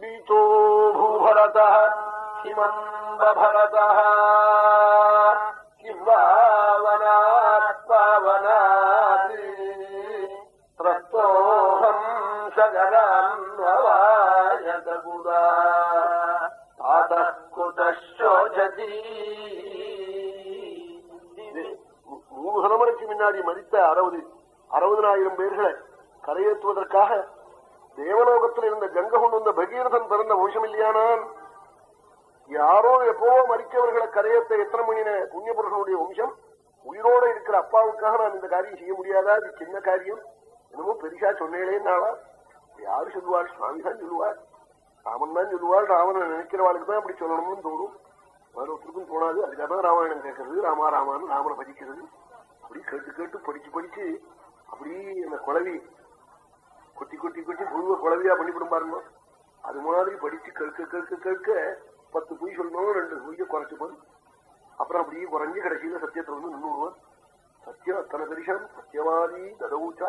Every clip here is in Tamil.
बीतो भूभरतः किमम्बभरतः किं वावनात् पावनात् त्रस्तोऽहम् सगरान्ववायतपुरा तातः कुतः शोचति மூணு தலைமுறைக்கு முன்னாடி மதித்த அறுபது அறுபதனாயிரம் பேர்களை கரையேற்றுவதற்காக தேவலோகத்தில் இருந்த கங்க கொண்டு வந்த பகீரதன் பிறந்த வம்சம் இல்லையானான் யாரோ எப்போ மறிக்கவர்களை கரையத்தை எத்தனை மணின புண்ணியபுருஷனுடைய வம்சம் உயிரோட இருக்கிற அப்பாவுக்காக நான் இந்த காரியம் செய்ய முடியாதா? இது சின்ன காரியம். என்னமோ பெரிசா சொன்னேனேன்னாளா யாரு சொல்லுவாள்? சுவாமி தான் சொல்லுவாள். ராமன் தான் சொல்லுவாள். ராமனை நினைக்கிறவாளுக்கு தான் அப்படி சொல்லணும்னு தோணும். ஒருத்தருக்கும் தோணாது. அதுக்காக தான் ராமாயணம் கேட்கறது ராமா ராமான்னு ராமனை பதிக்கிறது. அப்படி கேட்டு கேட்டு படிச்சு படிச்சு அப்படி அந்த குழவி கொட்டி கொட்டி கொட்டி புழுவ குழவியா பண்ணிவிடும் பாருங்க அது மாதிரி படிச்சு கேட்க கேட்க கேட்க பத்து பொய் சொல்லணும் ரெண்டு பொய்ய குறைச்சு போய் அப்புறம் அப்படியே குறைஞ்சு கடைசியில சத்தியத்தை வந்து நின்றுடுவான் சத்தியம் அத்தனை பெரிசம். சத்தியவாதி ததவுச்சா?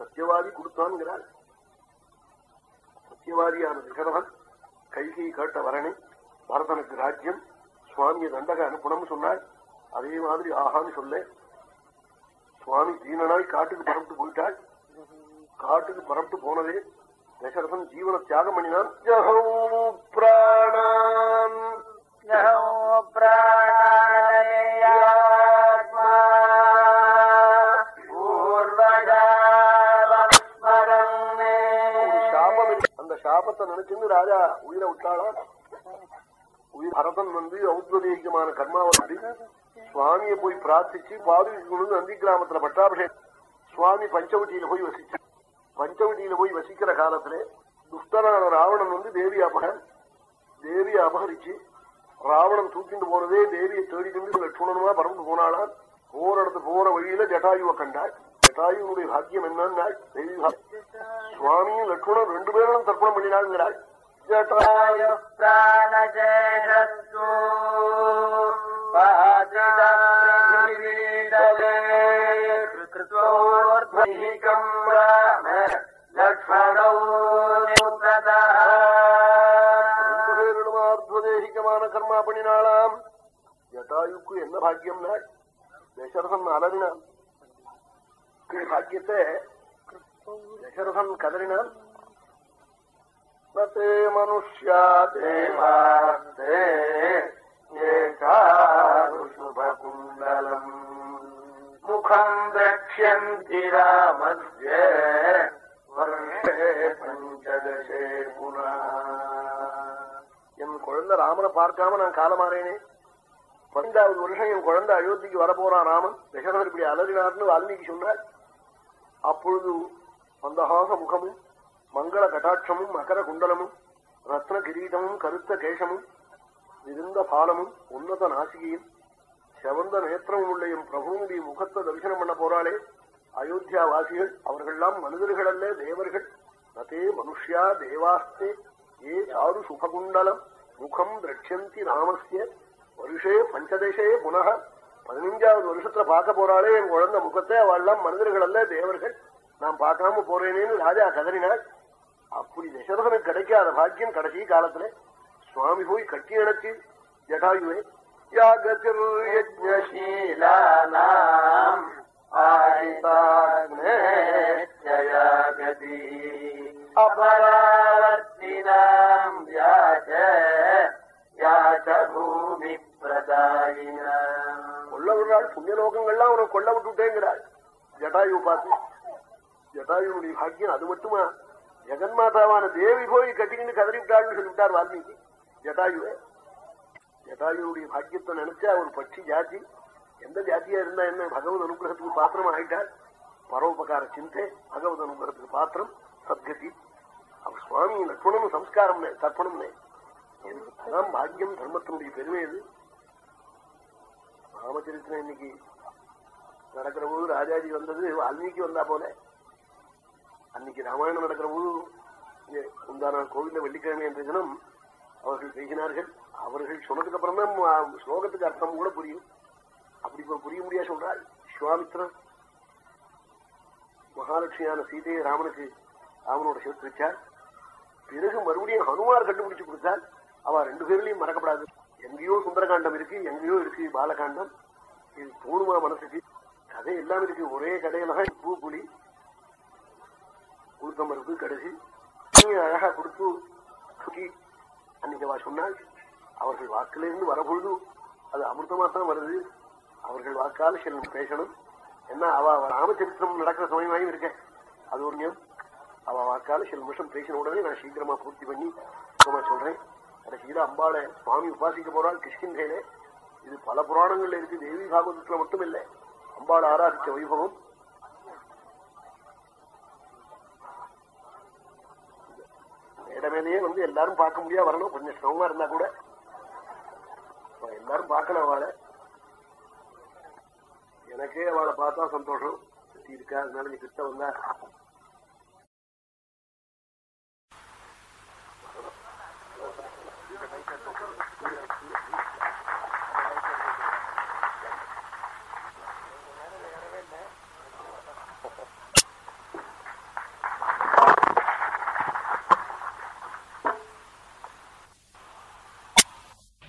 சத்தியவாதி கொடுத்தான்ங்கிறார் சத்தியவாதியான திகரவன் கைகை கேட்ட வரணி பரதனுக்கு ராஜ்யம். சுவாமியை தண்டக அனுப்பணும்னு சொன்னாள் அதே மாதிரி ஆகான்னு சொல்ல சுவாமி தீனனாய் காட்டுக்கு பரப்பிட்டு போயிட்டாள் காட்டுக்கு பரப்பிட்டு போனதே தசரதன் ஜீவன தியாகம் பண்ணினான். பிராணான். அந்த சாபத்தை நினைச்சுன்னு ராஜா உயிரை விட்டாளா உயிர் பரதன் வந்து ஔத்வதேகிகமான கர்மாவை வந்து சுவாமியை போய் பிரார்த்திச்சு பாதுகை கொண்டு நந்தி கிராமத்துல பட்டாபிஷேகம். சுவாமி பஞ்சவட்டியில போய் வசிச்சு பஞ்சவடியில போய் வசிக்கிற காலத்துல துஷ்டரான ராவணன் வந்து தேவியா மகன் தேவியை அபகரிச்சு ராவணன் தூக்கிட்டு போனதே தேவியை தேடிக்கிண்டு லட்சுமணமா பறந்து போனாளான் போற இடத்து போற வழியில ஜட்டாயுவை கண்டாள். ஜட்டாயுனுடைய பாக்கியம் என்னன்னா தேவி சுவாமியும் லட்சுமணன் ரெண்டு பேரும் தர்ப்பணம் பண்ணினாங்கிறாள் ஜட்டாயு பிராணஜேஷோ பாதிதா கர்மா பண்ணினாளாம் ஜட்டாயுக்கு என்ன பாக்கியம் தசரதன் அலறினான் பாக்கியத்தை தசரதன் கதறினான் நே மனுஷ்யா தேவாஸ்தே ஏகாருஷுபகுண்டலம் முகம் ரக்ஷந்தி ராமஸ்ய வருஷே பஞ்சதசே புனா என் குழந்தை ராமனை பார்க்காம நான் காலமாறேனே பதினைந்தாவது வருஷம் என் குழந்தை அயோத்திக்கு வரப்போறான் ராமன். தசரதர் இப்படி அலறினார்னு வால்மீகி சொன்னார் அப்பொழுது மந்தஹாச முகமும் மங்கள கட்டாட்சமும் மகர குண்டலமும் ரத்ன கிரீடமும் கருத்த கேசமும் விருந்த பாலமும் உன்னத நாசிகையும் செவந்த நேத்திரமும் உள்ள என் பிரபுனுடைய முகத்தை தரிசனம் பண்ண போறாளே. அயோத்தியா வாசிகள் அவர்கள்லாம் மனிதர்கள் அல்ல தேவர்கள். நதே மனுஷ்யா தேவாஸ்தே. ஏ சாரு சுபகுண்டலம் முகம் திரட்சந்தி ராமஸ்ய வருஷே பஞ்சதேசே புனக பதினஞ்சாவது வருஷத்துல பார்க்க போறாளே என் குழந்தை முகத்தை அவெல்லாம் மனிதர்கள் அல்ல தேவர்கள். நான் பார்க்காம போறேனேன்னு ராஜா கதறினாள் அப்படி தசரதனுக்கு கிடைக்காத பாக்கியம் கடைசி காலத்துல. சுவாமி போய் கட்டி அடைச்சு ஜடாயுவே யாகத்தில் யஜ்ஞசீலானாம் ஆதிதாக்னே ஜயாகதி அபராவர்த்தினாம் யாச்ச யாச்ச பூமி பிரதாயினாம் கொல்ல விடுறாள் புண்ணியலோகங்கள்லாம் உனக்கு கொல்ல விட்டுட்டேங்கிறாள். ஜட்டாயு பார்த்து ஜட்டாயுடைய பாக்கியம் அது மட்டுமா? ஜெகன்மாதாவான தேவி போய் கட்டிக்கிட்டு கதறி விட்டாள்னு சொல்லிவிட்டார் வால்மீகி. ஜட்டாயுவே ஜட்டாயுடைய பாக்கியத்தை நினைச்சா ஒரு பட்சி ஜாதி. எந்த ஜாதியா இருந்தா என்ன? பகவத் அனுகிரகத்துக்கு பாத்திரம் ஆயிட்டாள் பரோபகார சிந்தை பகவத் அனுகிரகத்துக்கு பாத்திரம் சத்கதி. அவர் சுவாமி லட்சுமணம் சம்ஸ்காரம் தர்ப்பணம் அதான் பாக்கியம் தர்மத்தினுடைய பெருமை அது ராமச்சரித்திரம் இன்னைக்கு நடக்கிற போது ராஜாஜி வந்தது வால்மீகி வந்தா போல. அன்னைக்கு ராமாயணம் நடக்கிற போது உண்டான கோவில வெள்ளிக்கிழமை என்ற தினம் அவர்கள் பேசினார்கள். அவர்கள் சொன்னதுக்கு அப்புறம் தான் ஸ்லோகத்துக்கு அர்த்தம் கூட புரியும். அப்படி இப்ப புரிய முடியா சொல்றாள் விஸ்வாமித்ரன். மகாலட்சுமியான சீதையை ராமனுக்கு ராமனோட சேர்த்து வச்சார். பிறகு மறுபடியும் ஹனுமார் கண்டுபிடிச்சு கொடுத்தால் அவ ரெண்டு பேர்லயும் மறக்கப்படாது. எங்கேயோ சுந்தரகாண்டம் இருக்கு எங்கேயோ இருக்கு பாலகாண்டம். இது தோணுமா மனசுக்கு? கதை எல்லாம் இருக்கு. ஒரே கடையில தான் பூ புலி உளுத்தம்பருப்பு கடைசி. அழகா கொடுத்து தூக்கி அன்னைக்கு அவ சொன்னாள் அவர்கள் வாக்கிலிருந்து வரபொழுது அது அமிர்தமா தான் வருது. அவர்கள் வாக்கால் செல்லும் பேசணும். என்ன அவ ராமச்சரித்திரம் நடக்கிற சமயமாயும் இருக்க அது ஒரு நியம். அவ வாக்கால சில நிமிஷம் பேசின உடனே நான் சீக்கிரமா பூர்த்தி பண்ணி சுகமா சொல்றேன். கடைசியில அம்பாளை சுவாமி உபாசிக்க போறாள் கிருஷ்ணகிரியிலே இது பல புராணங்கள்ல இருக்கு. தேவி பாகவதத்துல மட்டும் இல்லை அம்பாள் ஆராதிச்ச வைபவம். மேடமேலேயே வந்து எல்லாரும் பார்க்க முடியா வரணும். கொஞ்சம் சிரமமா இருந்தா கூட. எல்லாரும் பார்க்கணும் அவளை. எனக்கே அவளை பார்த்தா சந்தோஷம். இருக்கா? அதனால நீ கிட்ட வந்தா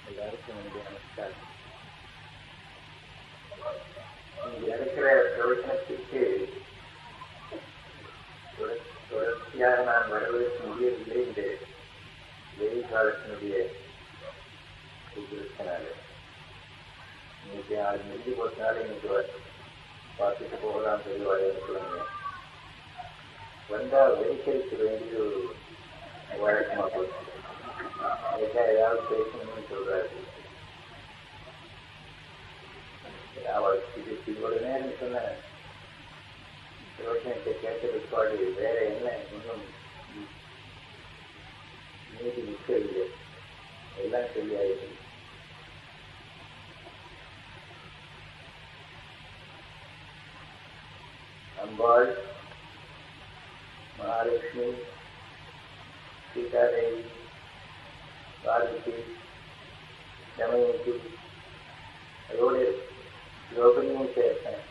எல்லாருக்கும் என்னுடைய நமஸ்காரம் இங்க இருக்கிற பிரவச்சனத்திற்கு தொடர்- தொடர்ச்சியாக நான் வருவதற்கு முடியவில்லை இந்த வெயில் காலத்தினுடைய இருக்கிறதுனால இன்னைக்கு அது நெல்லி போட்டனால இன்னைக்கு வ- பார்த்துட்டு போகலாம் சொல்லி வரவேற்கிறாங்க வந்தா வெறிக்கரிக்க வேண்டிய ஒரு வழக்கமா போச்சு அதுக்காக ஏதாவது பேசணும்னு சொல்றாரு அவள் இது இவ்வளவு நேரம் சொன்ன யோசனத்தை கேட்ட பிற்பாடு வேற என்ன இன்னும் நீதி நிற்கவில்லை எல்லாம் சரியாயிடுச்சு அம்பாள் மகாலட்சுமி சீதாதேவி பார்வதி தமயந்தி அதோடு யோகனையும் சேர்த்தேன்.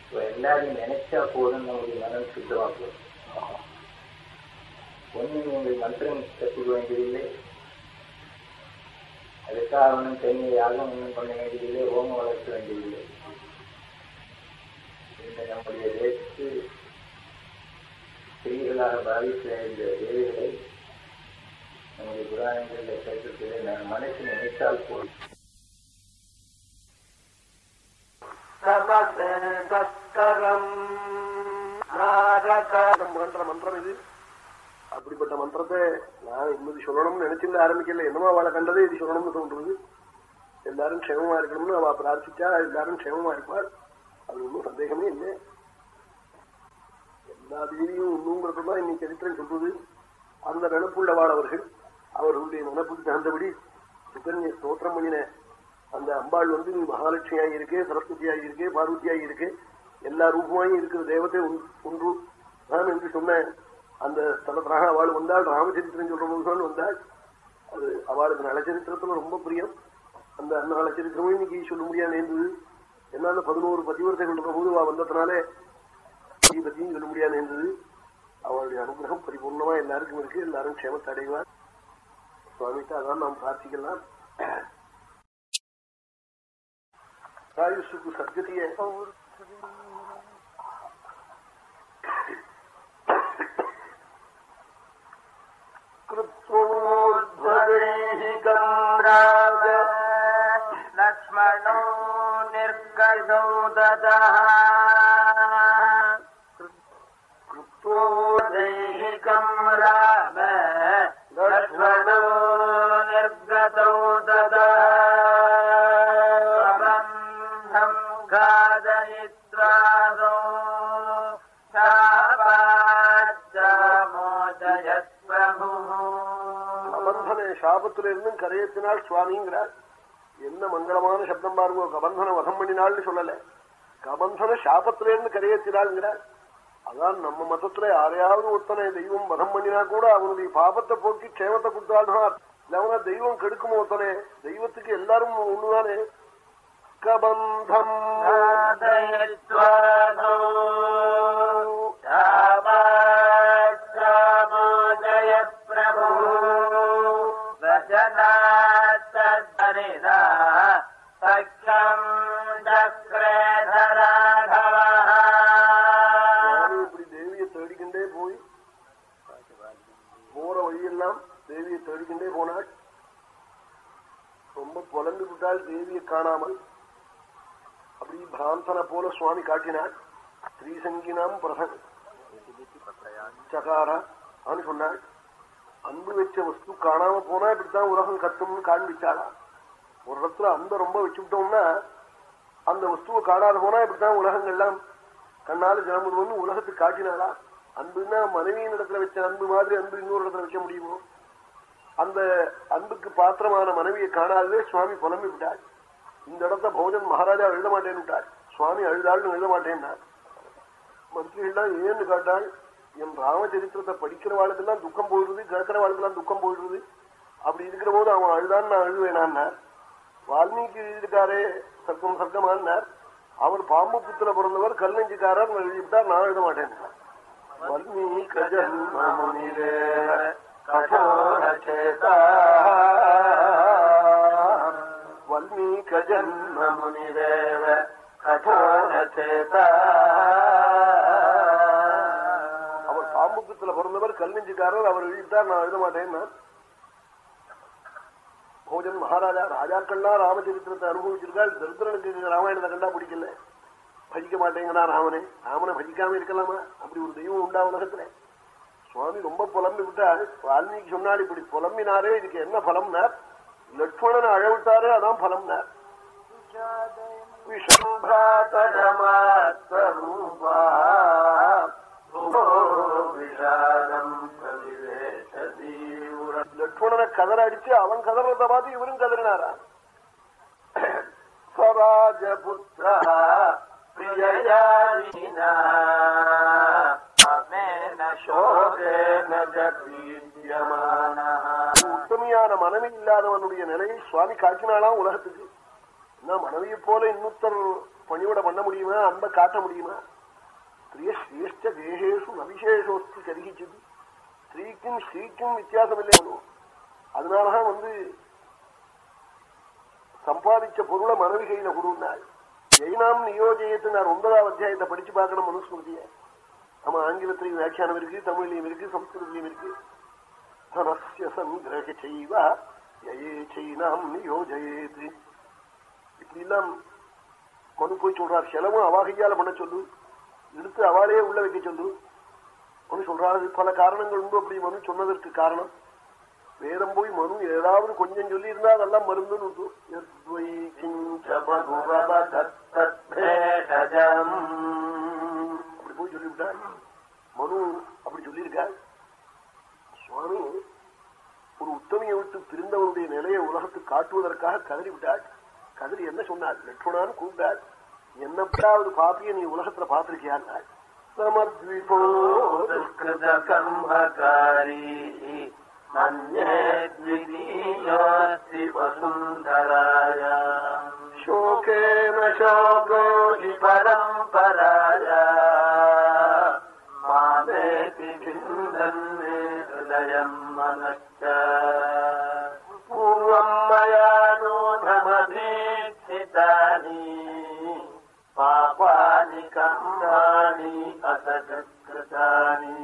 இப்போ எல்லாரையும் நினைச்சா போதும் நம்முடைய மனம் சுத்தமாக போதும் ஒண்ணு நீங்கள் மந்திரம் கற்றுக்க வேண்டியதில்லை அதுக்காக ஒன்றும் தண்ணியை யாரும் ஒன்றும் பண்ண வேண்டியதில்லை. ஓமம் வளர்க்க வேண்டியதில்லை. இந்த நம்முடைய தேசத்து ஸ்திரீகளாக பாவிக்கிற இந்த தேவிகளை நம்முடைய புராணங்களில் கேட்டிருக்கிறது. நான் மனசு நினைத்தால் போல் சமஸ்தரம் மந்திரம் இது. அப்படிப்பட்ட மந்திரத்தை நான் இன்னும் சொல்லணும்னு நினைச்சிருந்து ஆரம்பிக்கல. என்னமோ அவளை கண்டதே இது சொல்லணும்னு தோன்றுறது எல்லாரும் க்ஷேமமா இருக்கணும்னு அவ பிரார்த்திச்சா. எல்லாரும் க்ஷேமமா இருப்பாள். அது ஒன்றும் சந்தேகமே இல்லை. எல்லா தேவியும் ஒண்ணுங்கிறதுதான் இன்னைக்கு சரித்திரம் சொல்றது. அந்த நினப்புள்ளவாள் அவர்கள் அவர்களுடைய நினப்புக்கு தகுந்தபடி சுகன்ய ஸ்தோத்திரம் பண்ணின அந்த அம்பாள் வந்து மகாலட்சுமியாய் இருக்கு சரஸ்வதியாய் இருக்கு பார்வதியாக இருக்கு எல்லா ரூபமாயும் இருக்கிற தேவத்தை ஒன்று நான் என்று சொன்ன அந்த ஸ்தலத்தாக அவள் வந்தாள் ராமச்சரித்திரம் சொல்றவர்கள் போதுதான் வந்தாள். அது அவளுக்கு நலச்சரித்திரத்துல ரொம்ப பிரியம். அந்த அந்த நலச்சரித்திரமும் இன்னைக்கு சொல்ல முடியாது என்னன்னு பதினோரு பதிவர்த்தைகள் இருக்கிற போது அவ வந்ததுனாலே இதை பத்தியும் சொல்ல முடியாது இருந்தது அவருடைய அனுகிரகம் பரிபூர்ணமா எல்லாருக்கும் இருக்கு. எல்லாரும் க்ஷேமத்தை அடைவார். சுவாமிக்கு அதான் நாம் பிரார்த்திக்கலாம். ஆயுஷுக்கு சத்கதிய. ராஜ ததः दैहिकम् राम लक्ष्मणो निर्गतौ ततः बन्धम् खादयित्रादौ शापाच्चामोदयत् प्रभुः கபந்தன சாபத்துல இருந்தும் கரையத்தினால் சுவாமிங்கிறார் என்ன மங்களமான சப்தம் பாருங்க கபந்தன வதம் பண்ணினாள்னு சொல்லல கபந்தன சாபத்திலேருந்து இருந்து அதான் நம்ம மதத்துல யாரையாவது ஒருத்தனை தெய்வம் வதம் பண்ணினா கூட அவனுடைய பாபத்தை போக்கி க்ஷேமத்தை கொடுத்தால்தான் இல்லவனா தெய்வம் கெடுக்கும் ஒருத்தனே? தெய்வத்துக்கு எல்லாரும் ஒண்ணுதானே? கபந்தம் உணர்ந்து விட்டால் தேவியை காணாமல். அப்படி பிராந்தனை போல சுவாமி காட்டினார். ஸ்ரீசங்கினாம் பிரசன். சகாரா சொன்னாள் அன்பு வச்ச வஸ்து காணாம போனா இப்படித்தான் உலகம் கத்தும்னு காண்பிச்சாளா ஒரு இடத்துல அன்பை ரொம்ப வச்சுக்கிட்டோம்னா அந்த வஸ்துவை காணாத போனா இப்படித்தான் உலகங்கள்லாம் கண்ணால ஜனமுன்னு உலகத்துக்கு காட்டினாளா அன்புன்னா மனைவியின் இடத்துல வச்ச அன்பு மாதிரி அன்பு இன்னொரு இடத்துல வைக்க முடியுமோ? அந்த அன்புக்கு பாத்திரமான மனைவியை காணாதவே சுவாமி புலம்பி விட்டார். இந்த இடத்த பௌஜன் மகாராஜா எழுத மாட்டேன்னு விட்டார். சுவாமி அழுதாள்னு எழுத மாட்டேன்னா? மந்திரிகள்லாம் ஏன்னு காட்டாள் என் ராமச்சரித்திரத்தை படிக்கிற வாழ்க்கெல்லாம் துக்கம் போயிடுது கேட்கிற வாழ்க்கெல்லாம் துக்கம் போயிடுது. அப்படி இருக்கிற போது அவன் அழுதான்னு நான் அழுவேனான்னார் வால்மீகி எழுதியிருக்காரே சர்க்கம் சர்க்கமானார் அவர் பாம்பு புத்திர பிறந்தவர் கல்லஞ்சிக்காரர் எழுதிவிட்டார் நான் எழுத மாட்டேன் வால்மீக कठोरचेता वल्मीकजन्म मुनिदेव கட்டோரச்சேதா அவர் சாமுத்திரத்துல பிறந்தவர் கல்நெஞ்சுக்காரர் அவர் எழுதிட்டார் நான் எழுத மாட்டேன் போஜன் மகாராஜா ராஜாக்கள்னா ராமச்சரித்திரத்தை அனுபவிச்சிருக்காள். தரித்திரனுக்கு ராமாயணத்தை கண்டா பிடிக்கல பஜிக்க மாட்டேங்கிறான் ராமனே. ராமனை பஜிக்காம இருக்கலாமா? அப்படி ஒரு தெய்வம் உண்டா உலகத்துல? சுவாமி ரொம்ப புலம்பி விட்டார் வால்மீகி சொன்னார் இப்படி புலம்பினாரே இதுக்கு என்ன பலம்னார் லட்சுமணன் அழவிட்டாரு அதான் பலம்னார் லட்சுமணனை கதற அடிச்சு அவன் கதறத பார்த்து இவரும் கதறினாரா? ஸ்வராஜபுத்திரா பிரியா உத்தமையான மனைவி இல்லாதவனுடைய நிலையை சுவாமி காட்டினாலாம் உலகத்துக்கு? என்ன மனைவியை போல இன்னொருத்தர் பணிவிட பண்ண முடியுமா? அன்பை காட்ட முடியுமா? ஸ்திரிய சிரேஷ்ட தேகேஷு நவிசேஷோஸ்தி கருகிச்சது. ஸ்திரீக்கும் ஸ்ரீக்கும் வித்தியாசம் இல்லை அதனாலதான் வந்து சம்பாதிச்ச பொருளை மனைவி கையில கொடுனாள் ஜெயினாம் நியோஜயத்து நான் ஒன்பதாவது அத்தியாயத்தை படிச்சு பார்க்கணும் மனுஸ்மிருதியை. நம்ம ஆங்கிலத்திலையும் வியாக்கியானம் இருக்கு தமிழ்லையும் இருக்கு சம்ஸ்கிருதிலையும் இருக்கு. தனசிய சங்கிரக செய்வ யயே செய்னாம் நியோஜயேது. இப்படி எல்லாம் மனு போய் சொல்றார். செலவும் அவாகையால பண்ண சொல்லு. எடுத்து அவாலே உள்ள வைக்க சொல்லு. மனு சொல்றாரு. பல காரணங்கள் உண்டு அப்படி மனு சொன்னதற்கு காரணம். வேதம் போய் மனு ஏதாவது கொஞ்சம் சொல்லி இருந்தா அதெல்லாம் மருந்துன்னு உண்டு. அப்படி போய் சொல்லிவிட்டார் மனு அப்படி சொல்லியிருக்கார். சுவாமி ஒரு உத்தமையை விட்டு பிரிந்தவனுடைய நிலையை உலகத்துக்கு காட்டுவதற்காக கதறி விட்டாள் கதறி என்ன சொன்னாள் லட்சுமணான்னு கூப்பிட்டாள் என்னப்படாவது பாப்பிய நீ உலகத்துல பாத்திருக்கியாள் சமத்விபோத்கிருதகர்மகாரி சோகேன சோகோதி பரம்பராயா பிந்தன்மே ஹிருதயம் மனச்ச பூர்வம் மயா நூனமதீட்சிதானி பாபானி கர்மாணி அசகிருதானி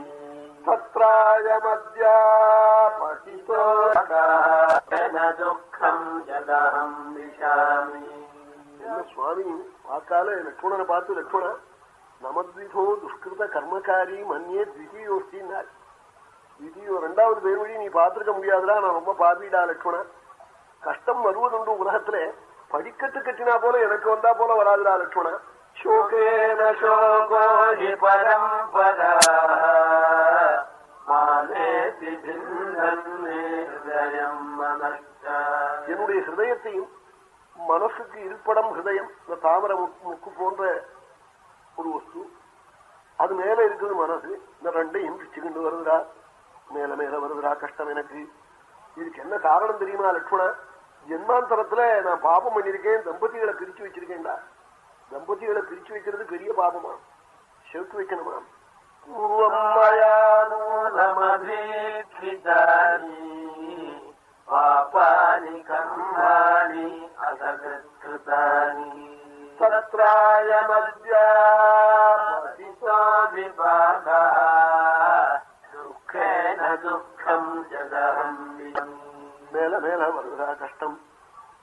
तत्रायमद्यापतितो துக்கம் யதஹம் விஷாமி என்ன சுவாமி வாக்கால லட்சுமணனை பார்த்து லட்சுமண நமத்விதோ துஷ்கிருத கர்மகாரி மன்னியே த்விதீயோஸ்தின்னார் விதியோ ரெண்டாவது பேர் வழி நீ பார்த்துருக்க முடியாதுடா. நான் ரொம்ப பாபிடா லட்சுமணா. கஷ்டம் வருவதுண்டு உலகத்துல. படிக்கட்டு கட்டினா போல எனக்கு வந்தா போல வராதுடா லட்சுமணா. சோகேன சோகோஹி பரம்பரா என்னுடைய ஹிருதயத்தையும் மனசுக்கு இருப்படம் ஹிருதயம் இந்த தாமர முக்கு போன்ற ஒரு வஸ்து. அது மேல இருக்குது மனசு. இந்த ரெண்டையும் பிடிச்சுக்கிண்டு வருகிறார் மேல மேல வருதுடா கஷ்டம் எனக்கு. இதுக்கு என்ன காரணம் தெரியுமா லட்சுமணா? ஜென்மாந்தரத்துல நான் பாபம் பண்ணிருக்கேன் தம்பதிகளை பிரிச்சு வச்சிருக்கேன்டா. தம்பதிகளை பிரிச்சு வைக்கிறது பெரிய பாபமா? செவுக்கு வைக்கணுமா? பாபாணி கர்மாணி அசகிருத்தானி சத்ராய மத்யா விபாகா மேல மேல வருகிறா கஷ்டம்.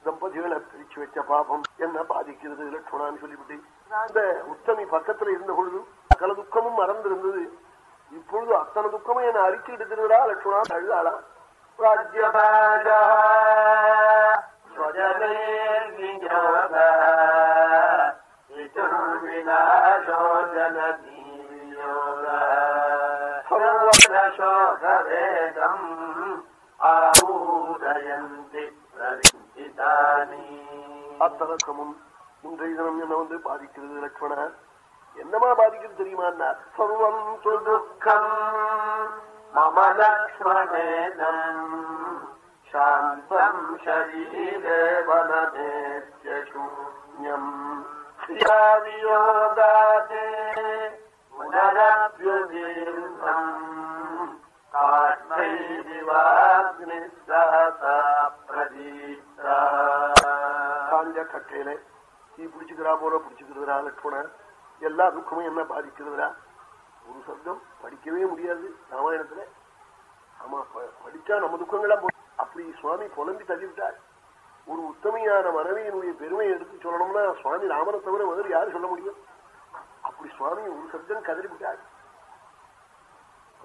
தம்பதிகளை பிரிச்சு வச்ச பாபம். என்ன பாதிக்கிறது லட்சுமணான்னு சொல்லிவிட்டு. அந்த உத்தமி பக்கத்துல இருந்த பொழுது சகல துக்கமும் மறந்திருந்தது. இப்பொழுது அத்தனை துக்கமும் என்ன அறிக்கை எடுக்கிறதா லட்சுமணா அழுதாளா ராஜ்யபாஜா. அத்தனக்கமும் இன்றைய தினம் என்ன வந்து பாதிக்கிறது லட்சுமணா என்னமா பாதிக்கிறது தெரியுமா சர்வம் துக்கம் மம லக்ஷ்மணேனம் சாந்தம் ஷரீரே வனதேத்யசூன்யம் வியோகாதே. புனரப்யுதீர்ணம் பிரதீப்தா கட்டையில தீ பிடிச்சுக்கிறா போல பிடிச்சுக்கிறதுரா லட்சுமண. எல்லா துக்கமும் என்ன பாதிக்கிறதுரா ஒரு சப்தம் படிக்கவே முடியாது ராமாயணத்துல. ஆமா ப- படிச்சா நம்ம துக்கங்கள்லாம் அப்படி சுவாமி புலம்பி தள்ளிவிட்டார். ஒரு உத்தமையான மனைவியினுடைய பெருமையை எடுத்து சொல்லணும்னா சுவாமி ராமனை தவிர வேறு யாரு சொல்ல முடியும். அப்படி சுவாமி ஒரு சப்தம் கதறிவிட்டாள்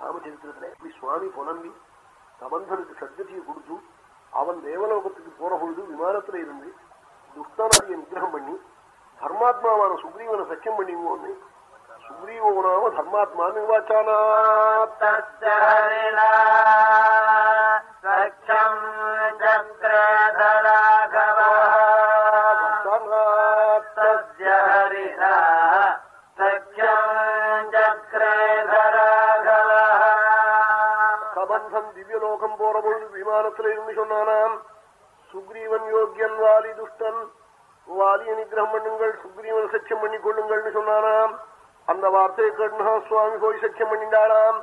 ராமச்சரித்திரத்துல அப்படி சுவாமி புலம்பி சமந்தனுக்கு சத்கதியை கொடுத்து அவன் தேவலோகத்துக்கு போற பொழுது விமானத்துல இருந்து துஷ்டராஜியை நிகிரகம் பண்ணி தர்மாத்மாவான சுக்ரீவனை சத்தியம் பண்ணிவோன்னு சுக்ரீவோ நாம தர்மாத்மா நிர்வாச்சானா சத்தியம் பொழுது இருந்து சொன்னானாம் சுக்ரீவன் யோக்கியன் வாலி துஷ்டன். வாலிய நிகிரகம் பண்ணுங்கள் சுக்ரீவன் சத்தியம் பண்ணி கொள்ளுங்கள்னு சொன்னானாம். அந்த வார்த்தையை கேட்டுனா சுவாமி போய் சத்தியம் பண்ணிண்டாளாம்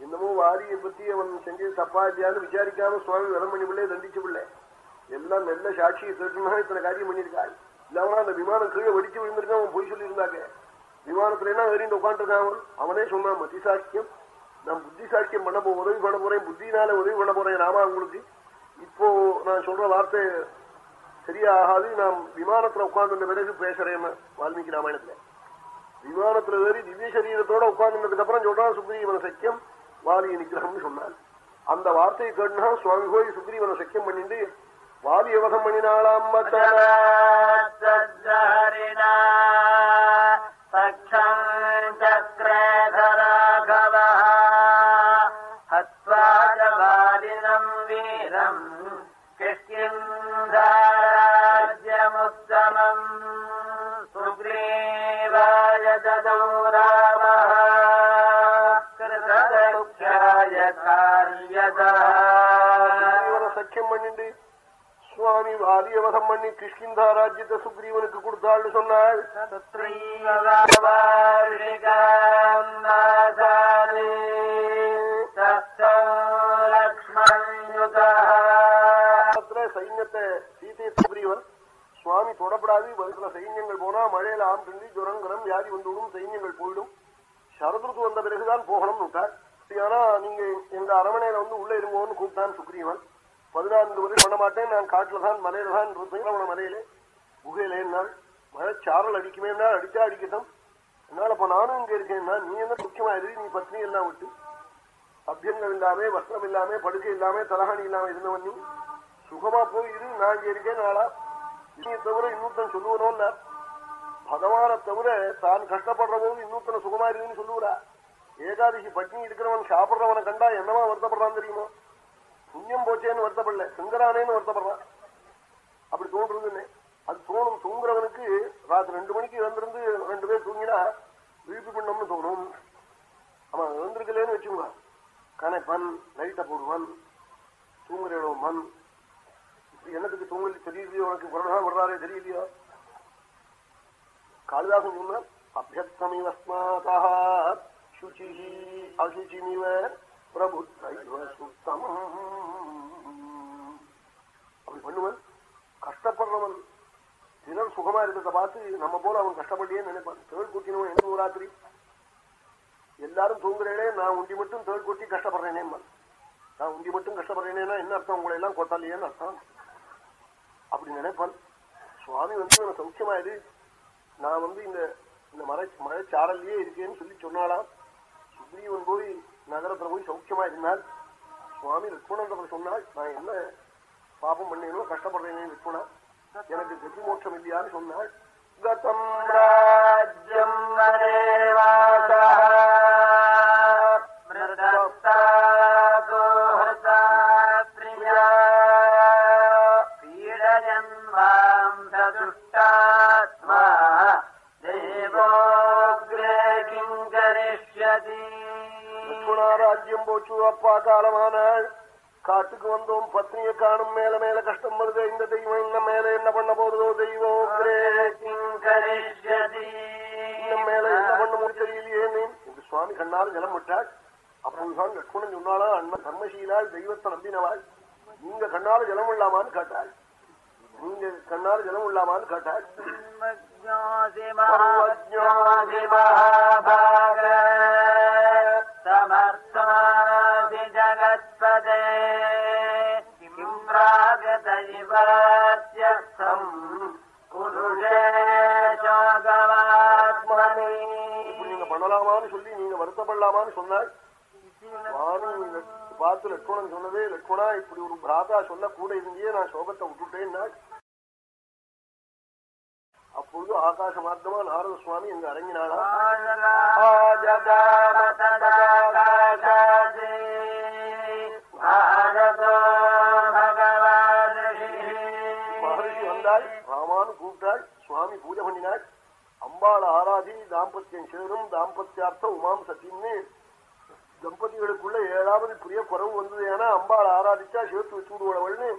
என்னமோ வாலியை பத்தி அவன் செஞ்சது தப்பா இல்லையான்னு விசாரிக்காம சுவாமி விரம் பண்ணி பிள்ளை தண்டிச்சு பிள்ளை. எல்லாம் நல்ல சாட்சியை கேட்டுனா இத்தனை காரியம் பண்ணியிருக்காள். இல்லாம அந்த விமானம் கீழே வெடிச்சு விழுந்திருக்கான் அவன் போய் சொல்லியிருந்தாங்க. விமானத்துல என்ன ஏறிண்டு உட்காந்துருக்கான் அவன்? அவனே சொன்னான் மதி சாட்சியம் நான் புத்தி சாட்சியம் பண்ண போ உதவி பண்ண போறேன் புத்தினால உதவி பண்ண போறேன் ராமா உங்களுக்கு இப்போ நான் சொல்ற வார்த்தை சரியாகாது. நான் விமானத்துல உட்கார்ந்து பிறகு பேசுறேன்னு வால்மீகி ராமாயணத்துல. விமானத்துல ஏறி திவ்ய சரீரத்தோட உட்கார்ந்ததுக்கு அப்புறம் சொல்றான் சுக்ரீவன சக்கியம் வாலிய நிகிரகம்னு சொன்னான் அந்த வார்த்தையை கேட்டுனா சுவாமி போய் சுக்ரீவன சக்கியம் பண்ணிட்டு வாலி வதம் பண்ணினாளாம் மச்சானா. किष्किन्धाराज्यमुत्तमम् सुग्रीवाय ददौ रामः कृतदक्षाय कार्यतः சுக்ரீவனை சக்கியம் பண்ணிட்டு சுவாமி வாலிய வதம் பண்ணி கிஷ்கிந்தா ராஜ்யத்தை சுக்ரீவனுக்கு கொடுத்தாள்னு சொன்னாள் பக்கத்துல சைன்யத்தை சீதை சுவாமி தொடப்படாது பக்கத்துல சைன்யங்கள் போனா மழையில ஆம்பிண்டு ஜுரங்கரம் வியாதி வந்துவிடும் சைன்யங்கள் போயிடும். சரதுக்கு வந்த பிறகுதான் போகணும்னு விட்டார். ஆனா நீங்க எங்க அரமனையில வந்து உள்ள இருங்கோன்னு கூப்பிட்டான் சுக்ரீவன். பதினான்கு வரை பண்ண மாட்டேன் நான் காட்டுல தான் மலையில தான் இருப்பேன் அவன மலையில. குகையில என்னால் மழை சாரல் அடிக்குமே என்னால் அடிச்சா அடிக்கட்டும். என்னால் அப்ப நானும் இங்க இருக்கேன்னா நீ என்ன முக்கியமா இருக்கு நீ பத்னி எல்லாம் விட்டு. அபியங்கள் இல்லாம வஸ்திரம் இல்லாம படுக்கை இல்லாம தலகாணி இல்லாம இருந்தவன் நீ. சுகமா போயிரு நான் இருக்கேன் நாளா இனிய தவிர இன்னொருத்தன் சொல்லுவனோல்ல பகவானை தவிர தான் கஷ்டப்படுற போது இன்னொருத்தனை சுகமா இருக்குன்னு சொல்லுவா ஏகாதசி பட்னி இருக்கிறவன் சாப்பிடுறவனை கண்டா என்னவா வருத்தப்படுறான் தெரியுமோ? புண்ணியம் போச்சேன்னு வருத்தப்படல சிங்கரானேன்னு வருத்தப்படுறான். அப்படி தோன்றுதுன்னு. அது தோணும் தூங்குறவனுக்கு ராத்திரி ரெண்டு மணிக்கு வந்திருந்து ரெண்டு பேர் தூங்கினா விழிப்பு பண்ணம்னு தோணும். அவன் எழுந்திருக்கலன்னு வச்சுக்கோங்க. கனைப்பன் லைட்டை போடுவன். தூங்குற இடம் மண் என்னத்துக்கு தூங்கல் தெரியலையோ உனக்கு புரணா விடுறாரே தெரியலையோ? காளிதாசன் சொன்னார் அபியத்தமிவஸ்மாதா சுச்சி அசுச்சிமிவ பிரபுத்தைவ சுத்தமம். அப்படி பண்ணுவன். கஷ்டப்படுறவன் தினம் சுகமா இருக்கிறத பார்த்து நம்ம போல அவன் கஷ்டப்பட்டே நினைப்பான். தேள் கூட்டினவன் என்ன ராத்திரி எல்லாரும் தூங்குறேனே நான் உண்டி மட்டும் தேள் கொட்டி கஷ்டப்படுறேனே நான் உண்டி மட்டும் கஷ்டப்படுறேனேன்னா என்ன அர்த்தம்? உங்களை எல்லாம் கொத்தாலையேன்னு அர்த்தம். அப்படி நினைப்பான். சுவாமி வந்து எனக்கு சௌக்கியமாயிரு. நான் வந்து இந்த இந்த மர மழைச்சாரல்லையே இருக்கேன்னு சொல்லி சொன்னாலாம் சுக்ரீவன் போய் நகரத்துல போய் சௌக்கியமா இருந்தால் சுவாமி ருக்மணன் சொன்னால் நான் என்ன பாபம் பண்ணேனோ கஷ்டப்படுறேனே ருக்மணா எனக்கு கதி மோட்சம் இல்லையான்னு சொன்னாள் கதம் ராஜ்யம் போனா ராஜ்யம் போச்சு அப்பா காலமானாள் காட்டுக்கு வந்தோம் பத்னியை காணும் மேல மேல கஷ்டம் வருது இந்த தெய்வம் இன்ன மேல என்ன பண்ண போறதோ தெய்வம் இன்னும் மேல என்ன பண்ண முடியும் தெரியலையே சுவாமி கண்ணால் ஜலம் விட்டாள் அப்போதுதான் லட்சுமணன் சொன்னாலா அண்ணன் தர்மசீலாள் தெய்வத்தை நம்பினவாள் நீங்க கண்ணால் ஜலம் விடலாமான்னு கேட்டாள் நீங்க கண்ணால் ஜலம் விடலாமான்னு கேட்டாள் महाज्ञोऽसि महाभाग समर्थोऽसि जगत्पदे किं प्रागतैवात्यर्थम् पुरुषे இப்படி शोगवात्मनि நீங்க பண்ணலாமான்னு சொல்லி நீங்க வருத்தப்படலாமான்னு சொன்னாள் சுவாமி பார்த்து லட்சுமணன் சொன்னதே லட்சுமணா இப்படி ஒரு பிராதா சொல்ல கூட இருந்தே நான் சோகத்தை விட்டுட்டேன்னா அப்பொழுது ஆகாச மார்க்கமா நாரத சுவாமி எங்க அரங்கினாரா மகர்ஷி வந்தாள் ராமானு கூப்பிட்டாள் சுவாமி பூஜை பண்ணினாள். அம்பாள் ஆராதி தாம்பத்தியம் சேரும் தாம்பத்தியார்த்த உமாம் சத்தின்னு தம்பதிகளுக்குள்ள ஏழாவது புரிய குறவு வந்தது ஏன்னா அம்பாள் ஆராதிச்சா சேர்த்து வச்சு விடுவாள்னு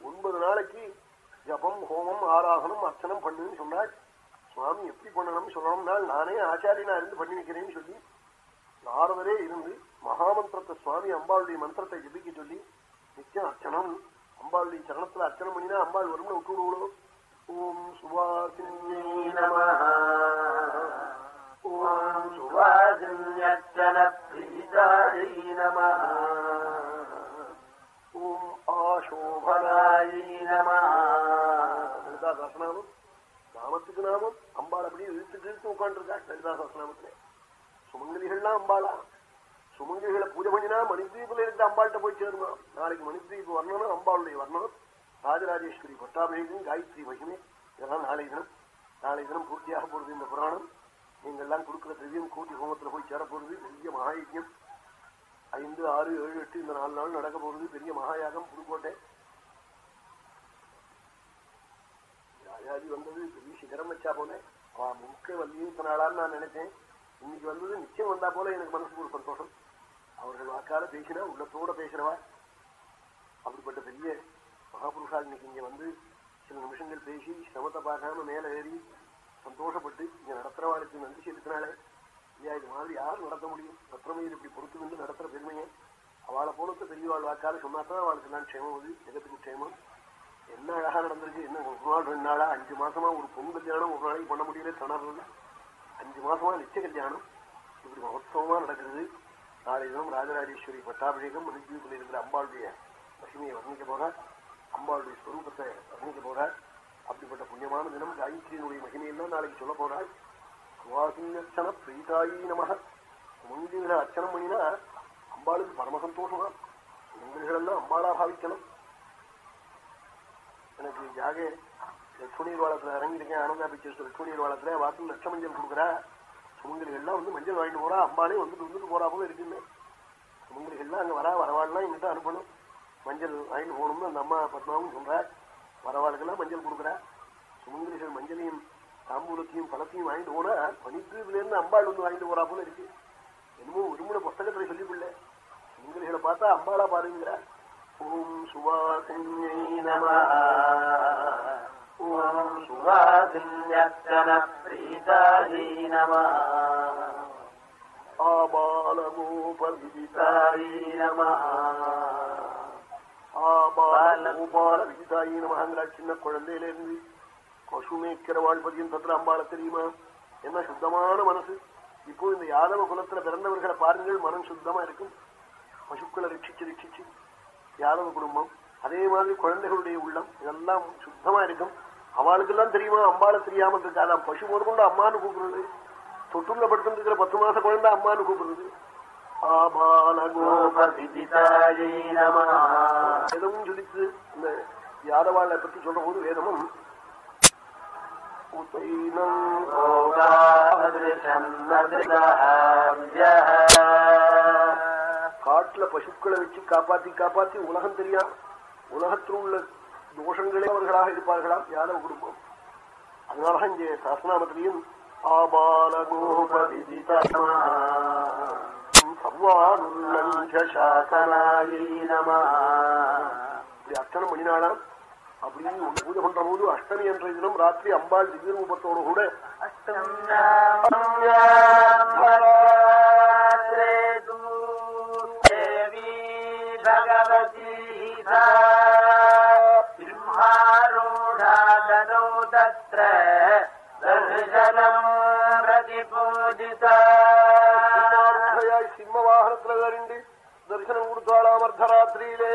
ஒன்பது நாளைக்கு ஜபம் ஹோமம் ஆராதனம் அர்ச்சனம் பண்ணுன்னு சொன்னாள் சுவாமி எப்படி பண்ணணும்னு சொல்லணும்னா நானே ஆச்சாரியனா இருந்து பண்ணி வைக்கிறேன்னு சொல்லி நாரதரே இருந்து மகாமந்திரத்தை சுவாமி அம்பாளுடைய மந்திரத்தை ஜபிக்க சொல்லி நிச்சயம் அர்ச்சனம் அம்பாளுடைய சரணத்துல அர்ச்சனம் பண்ணினா அம்பாள் வரும்னு விட்டு விடுவோம் ஓம் சுவாசின்யே நமः ஓம் லலிதா சாஸ்திரநாமம். நாமத்துக்கு நாமம் அம்பாள் அப்படியே இழுத்து இழுத்து உட்காந்துருக்கா லலிதா சாஸ்திரநாமத்துல. சுமங்கலிகள்லாம் அம்பாளா. சுமங்கலிகளை பூஜை பண்ணினா மணித்வீபில் இருந்து அம்பாள்கிட்ட போய் சேருமா. நாளைக்கு மணித்வீப் வர்ணனும் அம்பாளுடைய வர்ணனம். ராஜராஜேஸ்வரி பட்டாபிஷேகம் காயத்ரி மகிமே. இதெல்லாம் நாளை தினம். நாளை தினம் பூர்த்தியாக போறது இந்த புராணம். நீங்கள்லாம் கொடுக்குற திரியம் கூட்டி ஹோமத்தில் போய் சேரப்போறது பெரிய மகாயஜம் ஐந்து ஆறு ஏழு எட்டு இந்த நாலு நாள் நடக்க போறது பெரிய மகாயாகம் புதுக்கோட்டை. ராஜாஜி வந்தது பெரிய சிகரம் வச்சா போல. முக்கிய வலியுறுத்த நாளான்னு நான் நினைச்சேன் இன்னைக்கு வந்தது நிச்சயம் வந்தா போல எனக்கு மனசுக்கு ஒரு சந்தோஷம். அவர்கள் வாக்கால பேசினா உள்ளத்தோட பேசுறவா அப்படிப்பட்ட பெரிய மகாபுருஷா இன்னைக்கு இங்க வந்து சில நிமிஷங்கள் பேசி சிரமத்தை பார்க்காம மேல ஏறி சந்தோஷப்பட்டு இங்க நடத்துறவாளுக்கு நன்றி செலுத்தினாலே இல்லையா இது மாதிரி யாரும் நடத்த முடியும்? மற்றமையில் இப்படி பொறுத்து வந்து நடத்துற பெருமையை அவளை போலத்த பெரியவாள் வாக்கால சொன்னாத்தான் அவளுக்கு எல்லாம் க்ஷேமம் அது ஜெகத்துக்கு க்ஷேமம்? என்ன அழகா நடந்திருக்கு என்ன ஒரு நாள் ரெண்டு நாளா அஞ்சு மாசமா ஒரு பொன் கல்யாணம் ஒரு நாளைக்கு பண்ண முடியல திணறது அஞ்சு மாசமா நிச்சய கல்யாணம். இப்படி மகோத்சவமா நடக்கிறது நாளை தினம் ராஜராஜேஸ்வரி பட்டாபிஷேகம் மனுஜீவத்தில் இருக்கிற அம்பாளுடைய மகிமையை வர்ணிக்க போறார். அம்பாளுடைய ஸ்வரூபத்தை வர்ணிக்க போறார். அப்படிப்பட்ட புண்ணியமான தினம் காயத்ரியினுடைய மகிமையெல்லாம் நாளைக்கு சொல்ல போறாள் சுவாசிங்கர்ச்சன பிரீதாயி நம சுமங்கலிகளை அர்ச்சனம் பண்ணினா அம்பாளுக்கு பரம சந்தோஷமா? சுமங்கலிகள் எல்லாம் அம்பாளா பாவிக்கணும். எனக்கு ஜாகே லட்சுமணி வாழத்துல இறங்கியிருக்கேன். ஆனந்தா பிக்சர்ஸ் லட்சுமணி வாழத்துல வாரத்தில் லட்ச மஞ்சள் கொடுக்குறா. சுமங்கலிகள்லாம் வந்து மஞ்சள் வாங்கிட்டு போறா. அம்பாலே வந்துட்டு வந்துட்டு போறா போல இருக்குன்னு சுமங்கலிகள்லாம் அங்க வரா வரவாள்லாம் எங்கிட்ட அனுப்பணும். மஞ்சள் வாங்கிட்டு போகணும்னு அந்த அம்மா பத்மாவும் சொல்றா. வரவாளுக்கெல்லாம் மஞ்சள் கொடுக்குறா. சுமங்கலிகள் மஞ்சளையும் தாம்பூலத்தையும் பழத்தையும் வாங்கிட்டு போனா பனித்தீவுலேருந்து அம்பாள் ஒன்று வாங்கிட்டு போறா போல இருக்கு. என்னமோ ஒரு முறை புஸ்தகத்துல சொல்லி பிள்ளை நீங்களை பார்த்தா அம்பாளா பாருங்கிறா ஓம் சுவாசன்யை நம. ஓம் சுவாசன்யக்கன பிரீதாஜி நம. ஆபாலமோபரிதாயி நம. ஆபாலமோபாலவிதாயி நமங்கிறா சின்ன குழந்தையில இருந்து பசு மேய்க்கிற வாழ்பதியும் தத்துல அம்பாள தெரியுமா? என்ன சுத்தமான மனசு? இப்போ இந்த யாதவ குலத்துல பிறந்தவர்களை பாருங்கள் மனம் சுத்தமா இருக்கும். பசுக்களை ரட்சிச்சு ரட்சிச்சு. யாதவ குடும்பம் அதே மாதிரி குழந்தைகளுடைய உள்ளம் இதெல்லாம் சுத்தமா இருக்கும். அவளுக்கெல்லாம் தெரியுமா? அம்பாளை தெரியாம இருக்காதான் பசு முதற்கொண்டு அம்மான்னு கூப்பிடுறது. தொட்டுள்ள படுத்துட்டு இருக்கிற பத்து மாச குழந்தை அம்மான்னு கூப்பிடுறது. வேதமும் சொல்லிச்சு இந்த யாதவாளை பத்தி சொல்ற போது வேதமும் உத்தைனம் காட்டுல பசுக்களை வச்சு காப்பாத்தி காப்பாத்தி உலகம் தெரியாம உலகத்தில் உள்ள தோஷங்களே அவர்களாக இருப்பார்களாம் யாதவ குடும்பம். அதனாலதான் இங்கே சாஸ்திரநாமத்திலையும் சாசனாயை நமः. இப்படி அர்ச்சனம் பண்ணினாலாம் அப்படின்னு ஒன்று பூஜை பண்ற போது அஷ்டமி என்ற தினம் ராத்திரி அம்பாள் திவ்ய ரூபத்தோடு கூட സിംഹവാഹനത്തിലെ തരണ്ട് ദർശനം കൊടുത്താളാം അർദ്ധരാത്രിയിലേ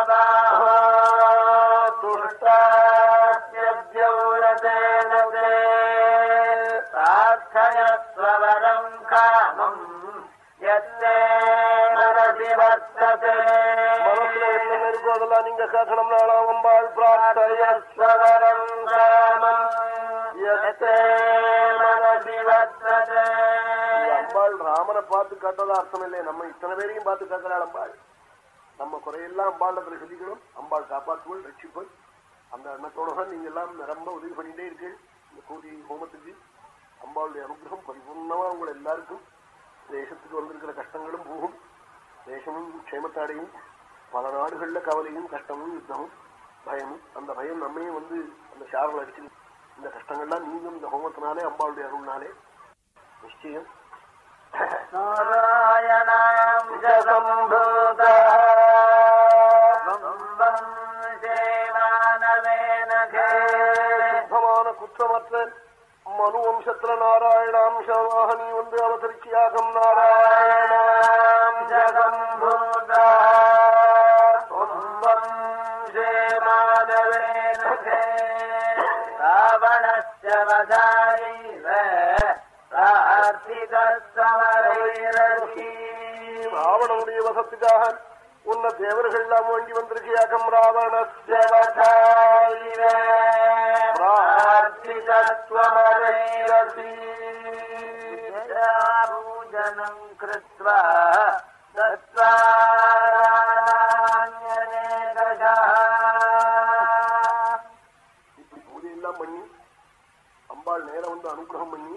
மனசுல நீங்க அம்பாள் ராமனை பார்த்து கேட்டதா அர்த்தம் இல்லை நம்ம இத்தனை பேரையும் பார்த்து கேட்கிறாள் அம்பாள். நம்ம குறையெல்லாம் அம்பாளத்துல சொல்லிக்கணும். அம்பாள் காப்பாற்றுவள் ரட்சிப்பள். அந்த எண்ணத்தோட நீங்க எல்லாம் ரொம்ப உதவி பண்ணிட்டே இருக்கு இந்த கூதி ஹோமத்துக்கு அம்பாளுடைய அனுகிரகம் பரிபூர்ணமா உங்களை எல்லாருக்கும் தேசத்துக்கு வந்திருக்கிற கஷ்டங்களும் போகும் தேசமும் க்ஷேமத்தாடையும் பல நாடுகளில் கவலையும் கஷ்டமும் யுத்தமும் பயமும் அந்த பயம் நம்மையும் வந்து அந்த ஷாரல் அடிச்சு இந்த கஷ்டங்கள்லாம் நீங்கும் இந்த ஹோமத்தினாலே அம்பாளுடைய அருள்னாலே நிச்சயம் நாராயணம் மனு வம்சத்துல நாராயணாம்சமாக நீ வந்து அவதரிச்சியாகம் நாராயணாம். ஜகம் ராவணனுடைய வசத்துக்காக உன்னை தேவர்கள்லாம் வேண்டி வந்திருக்கியாகம் ராவணஸ்வமரைரசீஜனம் கிருத்வா பூஜையெல்லாம் பண்ணி அம்பாள் நேரம் வந்து அனுகிரகம் பண்ணி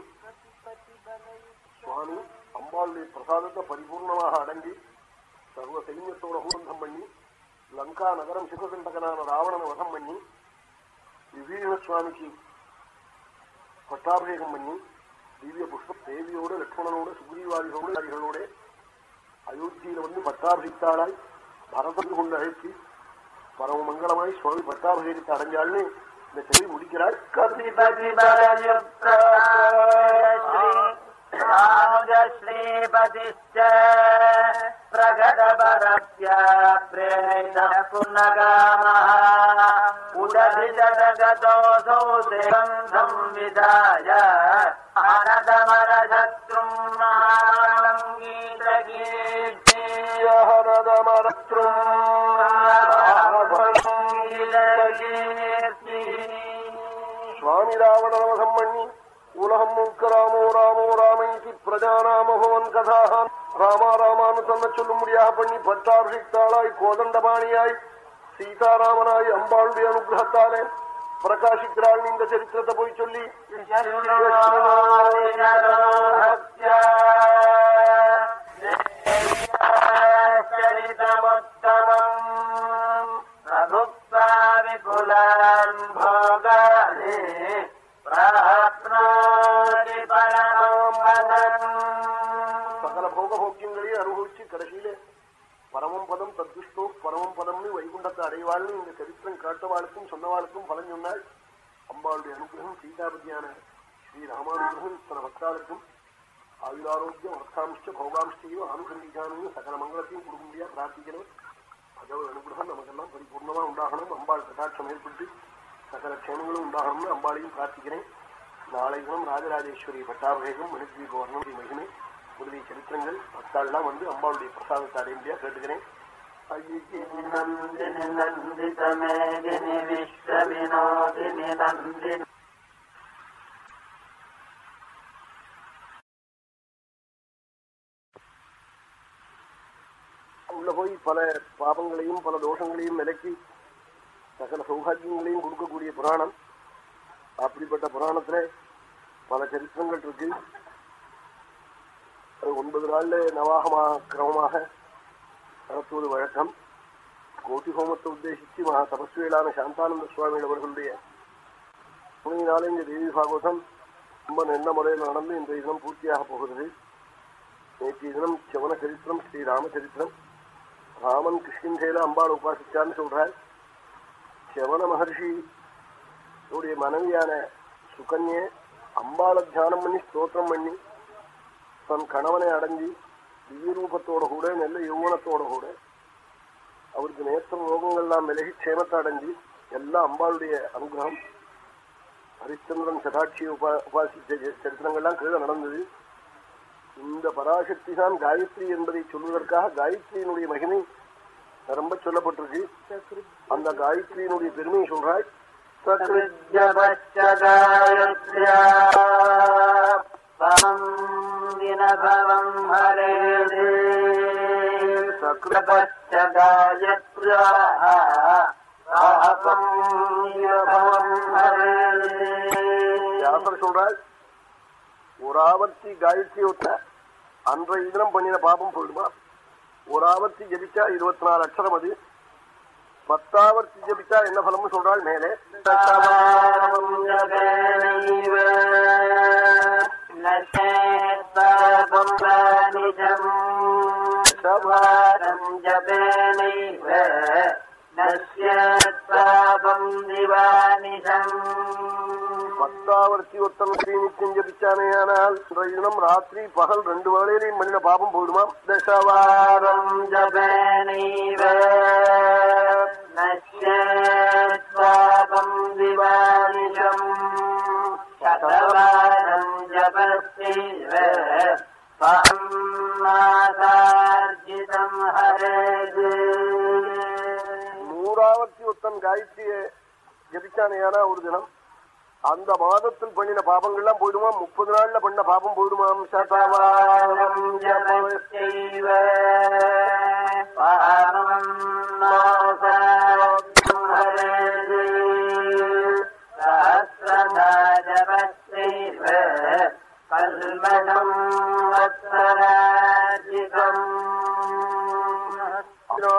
சுவாமி அம்பாளுடைய பிரசாதத்தை பரிபூர்ணமாக அடங்கி சர்வ சைன்யத்தோட ஹூந்தம் பண்ணி லங்கா நகரம் சிவகண்டகனான ராவணனை வதம் பண்ணி விபீஷண சுவாமிக்கு பட்டாபிஷேகம் பண்ணி திவ்ய புஷ்பம் தேவியோட லட்சுமணனோடு சுக்ரீவாதிகளோடு அதிகளோட அயோத்தியில வந்து பட்டாபிஷித்தாளாய் பரதந்து கொண்டு அழைத்து பரம மங்களமாய் சுவாமி பட்டாபிஷேகத்தை அடைஞ்சாள்னு இந்த செவி முடிக்கிறாள் रानुजश्रीपतिश्च प्रगटपरस्य प्रणयितः पुनगामः उदधिजगतोऽसौ सेबन्धम् विधाय अनदमरशत्रुम् महालङ्गीतगीर्तेः स्वामि रावणनमसम्मण्णि உலகம் முக்கராமோ ராமோ ராமைக்கு பிரஜானாமகவன் கதாகா ராமா ராமான்னு தன்னை சொல்லும்படியாக பண்ணி பட்டாபிஷிக்தாளாய் கோதண்டபாணியாய் சீதாராமனாய் அம்பாளுடைய அனுகிரகத்தாலே பிரகாசிக்கிறாள் இந்த சரித்திரத்தை போய் சொல்லி. சரிதமுத்தமம் பரமம் பரமம் பதம்னு வைகுண்டத்தை அடைவாள்னு இந்த சரித்திரம் காட்டவாளுக்கும் சொன்னவாளுக்கும் பலன் சொன்னால் அம்பாளுடைய அனுகிரகம் சீதாபதியான ஸ்ரீ ராமானுகிரகம் இத்தனை பக்தாளுக்கும் ஆயுராரோக்கியம் அர்த்தாம்ஷ்ட பௌகாம்ஷ்டையும் அனுசந்திக்கானும் சகல மங்களத்தையும் கொடுக்க முடியா பிரார்த்திக்கணும் பகவத் அனுகிரகம் நமக்கெல்லாம் பரிபூர்ணமாக உண்டாகணும். அம்பாள் கட்டாட்சம் ஏற்பட்டு சகல க்ஷேமங்களும் உண்டாகணும்னு அம்பாளையும் பிரார்த்திக்கிறேன். நாளை தினம் ராஜராஜேஸ்வரி பட்டாபிஷேகம் மனுஜி வர்ணம் மகிமை உறுதி சரித்திரங்கள் பக்தாள்லாம் வந்து அம்பாளுடைய பிரசாதத்தை அடைய முடியா கேட்டுக்கிறேன். நந்தினி நந்திதமேதினி உள்ள போய் பல பாபங்களையும் பல தோஷங்களையும் விலக்கி சகல சௌகாரியங்களையும் கொடுக்கக்கூடிய புராணம். அப்படிப்பட்ட புராணத்துல பல சரித்திரங்கள் இருக்கு. அது ஒன்பது நாள்ல நவாகமா கிரமமாக நடத்துவது வழக்கம் கோட்டி ஹோமத்தை உத்தேசித்து மகா தபஸ்வியலான சாந்தானந்த சுவாமிகள் அவர்களுடைய துணையினாலே இந்த தேவி பாகவதம் ரொம்ப நல்ல முறையில் நடந்து இன்றைய தினம் பூர்த்தியாக போகிறது நேற்றைய தினம் சிவன சரித்திரம் ஸ்ரீ ராமச்சரித்திரம் ராமன் கிருஷ்ணன் செயல அம்பாள் உபாசிச்சான்னு சொல்றார் சிவன மகர்ஷி உடைய மனைவியான சுகன்யே அம்பாளை தியானம் பண்ணி ஸ்தோத்திரம் பண்ணி தன் கணவனை அடைஞ்சி திவ்யரூபத்தோட கூட நல்ல யௌவனத்தோட கூட அவருக்கு நேற்ற ரோகங்கள்லாம் விலகி க்ஷேமத்தை அடைஞ்சி எல்லாம் அம்பாளுடைய அனுகிரகம் ஹரிச்சந்திரன் சதாட்சியை உபா உபாசிச்ச சரித்திரங்கள்லாம் கீழே நடந்தது. இந்த பராசக்தி தான் காயத்ரி என்பதை சொல்வதற்காக காயத்ரியினுடைய மகிமை ரொம்ப சொல்லப்பட்டிருக்கு. அந்த காயத்ரியினுடைய பெருமையை சொல்றாய். சகிருஜபச்சகாயத்ர்யா பரம் தினபவம் ஹரேதே சகிருபச்சகாயத்ர்யா சாபம் தினபவம் ஹரேதே யாசர் சொல்றாள் ஒரு ஆவர்த்தி காயத்ரி ஒத்த அன்றைய தினம் பண்ணின பாபம் போயிடுமா ஒரு ஆவர்த்தி ஜபிச்சா இருபத்தி நாலு அக்ஷரம் அது. பத்தாவர்த்தி ஜபிச்சா என்ன பலம்னு சொல்றாள் மேலே. சவாரம் வானிஜம் சவாரம் ஜபேனைவ நஸ்யத்பாபம் திவானிஜம் பத்தாவர்த்தி ஒத்தன் ஸ்ரீநித்தியம் ஜபிச்சானேயானால் இன்றைய தினம் ராத்திரி பகல் ரெண்டு வேளையிலையும் பண்ணின பாபம் போயிடுமா தசவாரம் சவாரம் ஜபேனைவ நஸ்யத்பாபம் திவானிஜம் சதவாரம் ஜபஸ்தேவ பரம் மாதார்ஜிதம் ஹரது. நூறாவர்த்தி ஒத்தன் காயத்ரியை ஜபிச்சானேயானா ஒரு தினம்? அந்த மாதத்தில் பண்ணின பாபங்கள்லாம் போயிடுமா? முப்பது நாள்ல பண்ண பாபம் போயிடுமாம் சதவாரம் கல்மடம்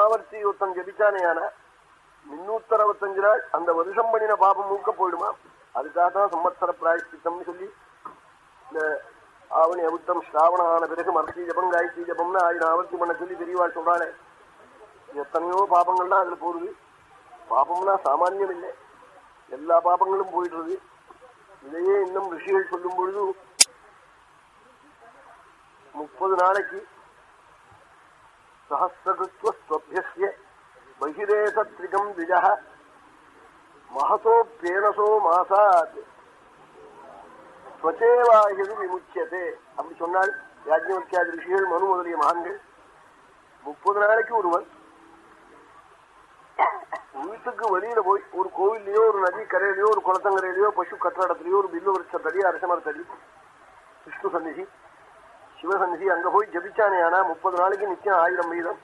ஆவர்த்தி ஒருத்தன் ஜபிச்சானேயான முன்னூத்தி அறுபத்தஞ்சு நாள் அந்த வருஷம் பண்ணின பாபம் மூக்க போயிடுமா? அதுக்காக தான் சம்பத்சர பிராயஷ்டித்தம்னு சொல்லி இந்த ஆவணி அவுத்தம் ஸ்ராவணம் ஆன பிறகு மரத்தி ஜபம் காயத்ரி ஜபம்னு ஆயிரம் ஆவர்த்தி பண்ண சொல்லி பெரியவாள் சொல்றாளே. எத்தனையோ பாபங்கள்லாம் அதுல போடுது. பாபம்னா சாமானியம் இல்லை. எல்லா பாபங்களும் போயிடுறது. இதையே இன்னும் ரிஷிகள் சொல்லும் பொழுது முப்பது நாளைக்கு சஹசிரகிருத்வஸ்வபிய பகிரேசத்ரிகம் திஜ மகசோ பேனசோ மாசாத். ஸ்வச்சேவாகிது விமுச்சியதே அப்படி சொன்னால் யாஜ்ஞவல்கியாதி ரிஷிகள் மனு முதலிய மகான்கள் முப்பது நாளைக்கு ஒருவர் வீட்டுக்கு வெளியில போய் ஒரு கோவில்லையோ ஒரு நதி கரையிலையோ ஒரு குளத்தங்கரையிலையோ பசு கட்டடத்திலேயோ ஒரு பில்லு விருட்சத்தடி அரசமரத்தடி விஷ்ணு சந்நிதி சிவசந்நிதி அங்க போய் ஜபிச்சானே ஆனா முப்பது நாளைக்கு நிச்சயம் ஆயிரம் வீதம்.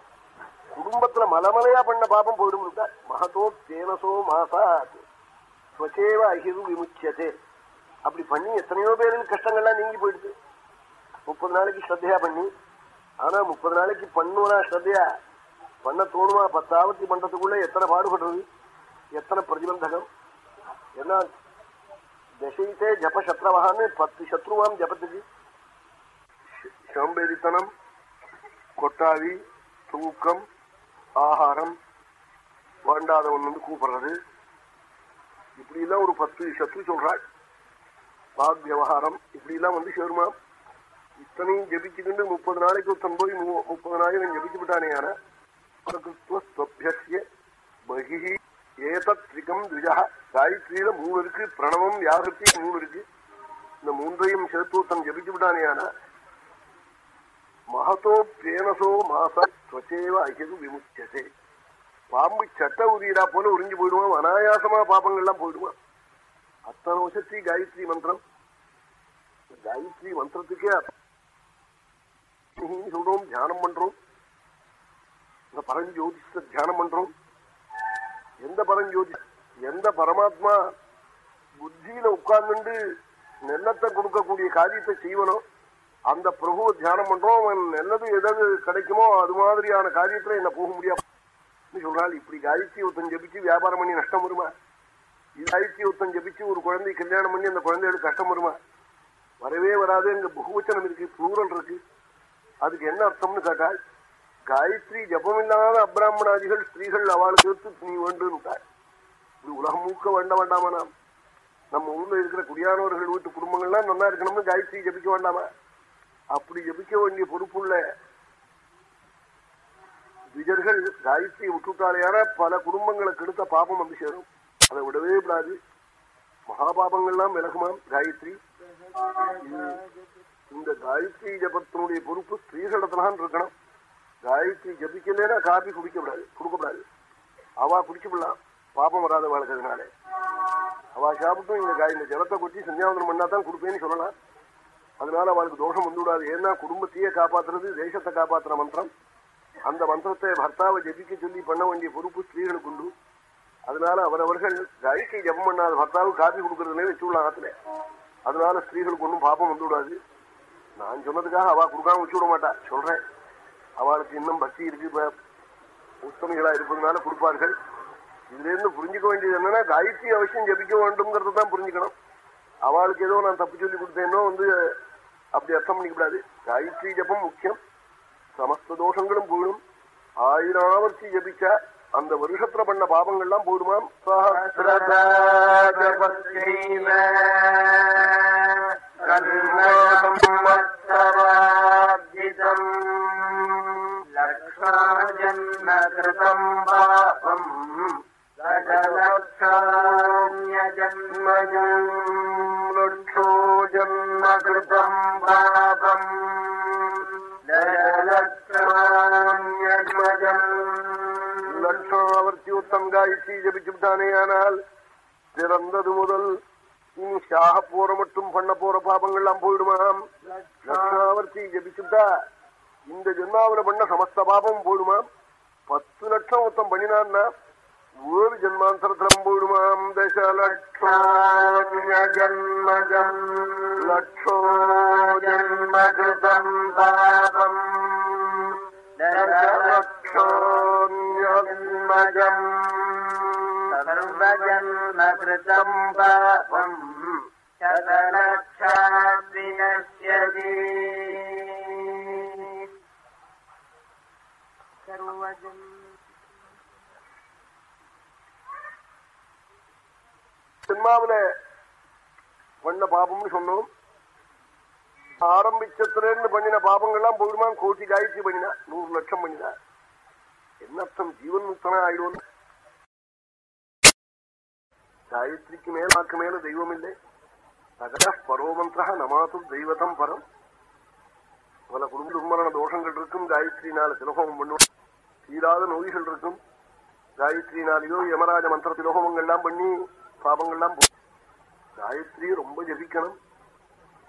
குடும்பத்துல மலமலையா பண்ண பாபம் போயிடும் இருக்கா? மகதோ தேனசோ மாசா ஸ்வச்சேவ அகிரு விமுச்சியதே அப்படி பண்ணி எத்தனையோ பேருக்கு கஷ்டங்கள்லாம் நீங்கி போயிடுது. முப்பது நாளைக்கு ஸ்ரத்தையா பண்ணி ஆனா முப்பது நாளைக்கு பண்ணுவனா ஸ்ரத்தையா? பண்ண தோணுமா? பத்தாவத்தி பண்றதுக்குள்ள எத்தனை பாடுபடுறது? எத்தனை பிரதிபந்தகம்? ஏன்னா தசைத்தே ஜப சத்ரவகான்னு பத்து சத்ருவாம் ஜபத்துக்கு சம்பேரித்தனம் கொட்டாவி தூக்கம் ஆகாரம் வேண்டாதவன் வந்து கூப்பிடுறது. இப்படிலாம் ஒரு பத்து சத்து சொல்றாள். பாக் விவகாரம் இப்படிலாம் வந்து சேருமா? இத்தனையும் ஜபிச்சுக்கிண்டு முப்பது நாளைக்கு ஒருத்தன் போய் நாளைக்கு முப்பதனாயிரம் ஜபிச்சு விட்டானே ஆனா பகி ஏதத்ரிகம் திஜா காயத்ரியில மூணு இருக்கு பிரணவம் யாகத்தி மூணு இருக்கு. இந்த மூன்றையும் சேர்த்து ஒருத்தன் ஜபிச்சு விட்டானே ஆனா மகத்தோ பேனசோ மாச துவச்சேவ அகிது விமுச்சதே பாம்பு சட்ட உரியடா போல உறிஞ்சு போயிடுவான் அனாயாசமா பாப்பங்கள்லாம் போயிடுவான் அத்தனை வருஷத்தி காயத்ரி மந்திரம் காயத்ரி மந்திரத்துக்கே சொல்றோம் தியானம் பண்றோம் இந்த பரஞ்சோதிஷ தியானம் பண்றோம் எந்த பரஞ்சோதி எந்த பரமாத்மா புத்தியில உட்கார்ந்துட்டு நெல்லத்தை கொடுக்கக்கூடிய காரியத்தை செய்வனோ அந்த பிரபுவை தியானம் பண்றோம். அவன் நல்லது எதாவது கிடைக்குமோ அது மாதிரியான காரியத்துல என்ன போக முடியாது. சொல்றாள் இப்படி காயத்ரி ஒருத்தன் ஜபிச்சு வியாபாரம் பண்ணி நஷ்டம் வருமா? காயத்ரி ஒருத்தன் ஜபிச்சு ஒரு குழந்தை கல்யாணம் பண்ணி அந்த குழந்தைகளுக்கு கஷ்டம் வருமா? வரவே வராது. அங்க பகுவச்சனம் இருக்கு புரூரல் இருக்கு. அதுக்கு என்ன அர்த்தம்னு கேட்டால் காயத்ரி ஜபமில்லாத அப்ராமணாதிகள் ஸ்திரீகள் அவளுக்கு எடுத்து நீ வேண்டுன்னுட்டாள் இது உலகம் மூக்க வேண்ட வேண்டாமா நாம்? நம்ம ஊர்ல இருக்கிற குடியானவர்கள் வீட்டு குடும்பங்கள்லாம் நல்லா இருக்கணும்னு காயத்ரி ஜபிக்க வேண்டாமா? அப்படி ஜபிக்க வேண்டிய பொறுப்புள்ள விஜர்கள் காயத்ரியை விட்டுட்டாலேயான பல குடும்பங்களுக்கு எடுத்த பாபம் வந்து சேரும் அதை விடவே கூடாது. மகாபாபங்கள்லாம் விலகுமாம் காயத்ரி. இந்த காயத்ரி ஜபத்தினுடைய பொறுப்பு ஸ்திரீகளிடத்தான் இருக்கணும். காயத்ரி ஜபிக்கலைன்னா காபி குடிக்கப்படாது கொடுக்கப்படாது அவா குடிச்சுவிடலாம் பாபம் வராத வாழ்க்கிறதுனால அவா சாப்பிட்டும் இந்த காய் இந்த ஜலத்தை கொட்டி சந்தியாவந்தனம் பண்ணா தான் கொடுப்பேன்னு சொல்லலாம். அதனால அவளுக்கு தோஷம் வந்துவிடாது. ஏன்னா குடும்பத்தையே காப்பாத்துறது தேசத்தை காப்பாத்துற மந்திரம். அந்த மந்திரத்தை பர்த்தாவை ஜபிக்க சொல்லி பண்ண வேண்டிய பொறுப்பு ஸ்திரீகளுக்கு உண்டு. அதனால அவரவர்கள் காய்க்கை ஜபம் பண்ணாத பர்த்தாவுக்கு காப்பி கொடுக்கறதுனே வச்சுடலாம் ஆத்துல அதனால ஸ்திரீகளுக்கு ஒன்றும் பாப்பம் வந்து விடாது நான் சொன்னதுக்காக அவ கொடுக்காம வச்சு விட மாட்டா. சொல்றேன். அவளுக்கு இன்னும் பக்தி இருக்கு. இப்ப உத்தமிகளா இருப்பதுனால கொடுப்பார்கள். இதுல இருந்து புரிஞ்சுக்க வேண்டியது என்னன்னா காயத்ரி அவசியம் ஜபிக்க வேண்டும்ங்கிறத தான் புரிஞ்சுக்கணும். அவளுக்கு ஏதோ நான் தப்பு சொல்லி கொடுத்தேனோ வந்து அப்படி அர்த்தம் பண்ணிக்கூடாது. காயத்ரி ஜபம் முக்கியம். சமஸ்த தோஷங்களும் போயிடும் ஆயிராவர்த்தி ஜபிச்சா அந்த வருஷத்துல பண்ண பாபங்கள்லாம் போயிடுமாம் பிரதாஜபஸ்யைவ பாபம் தசலக்ஷான்யஜன்மஜம் லட்சோ ஜன்ம கிருதம் பாபம் தசலக்ஷான்யஜ்மஜம் காயத்ரி ஜபிச்சு பிறந்தது முதல் இனி சாக போற மட்டும் பண்ண போற பாபங்கள்லாம் போயிடுமாம் லட்சாவர்த்தி ஜபிச்சுட்டா இந்த ஜென்மாவில பண்ண சமஸ்த பாபம் போயிடுமாம் பத்து லட்சம் மொத்தம் பண்ணினான்னா ஒரு ஜன்மாந்தரத்திலும் போயிடுமாம் தச ஜன்மஜம் லட்சோ ஜன்ம கிருதம் பாபம் ஜன்மஜம் சர்வஜன்ம கிருதம் பாபம் சதலட்சாத் சர்வஜன்ம ஜென்மாவில பண்ண பாபம்னு சொன்னோம். ஆரம்பிச்சத்துல பண்ணின பாபங்கள்லாம் போயிடுமா கோட்டி காயத்ரி பண்ணினா நூறு லட்சம் பண்ணினா என்ன அர்த்தம்? ஜீவன் முக்தனா ஆயிடுவோம் காயத்ரிக்கு மேலாக்கு மேல தெய்வம் இல்லை சகல பரோமந்திர நமாத்து தெய்வத்தம் பரம். பல குடும்ப துர்மரண தோஷங்கள் இருக்கும். காயத்ரினால திலோகமம் பண்ணுவோம். தீராத நோய்கள் இருக்கும். காயத்ரினாலேயோ யமராஜ மந்திர திலோகமங்கள்லாம் பண்ணி பாபங்கள்லாம் போ காயத்ரி ரொம்ப ஜபிக்கணும்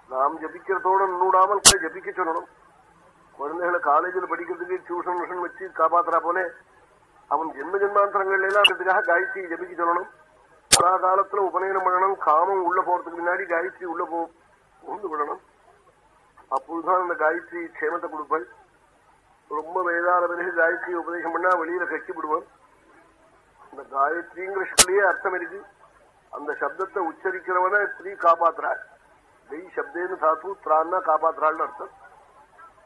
நாம் ஜபிக்கிறதோட நூடாமல் ஜபிக்க சொல்லணும் குழந்தைகளை காலேஜில் படிக்கிறதுக்கு டியூஷன் மிஷன் வச்சு காப்பாத்துறா போல அவன் ஜென்ம ஜென்மாந்தரங்கள் எல்லாம் அதுக்காக காயத்ரி ஜபிக்க சொல்லணும் பலா காலத்துல உபநயனம் பண்ணணும் காமம் உள்ள போறதுக்கு முன்னாடி காயத்ரி உள்ள போ உந்து விடணும் அப்பொழுதுதான் அந்த காயத்ரி க்ஷேமத்தை கொடுப்பாள் ரொம்ப வயதான பிறகு காயத்ரி உபதேசம் பண்ணா வெளியில கட்டி விடுவான் இந்த காயத்ரிங்கிற சொல்லியே அர்த்தம் இருக்கு அந்த சப்தத்தை உச்சரிக்கிறவனை ஸ்திரீ காப்பாத்துறாள் தெய் சப்தேன்னு தாத்து திரான்னா காப்பாத்துறாள்னு அர்த்தம்.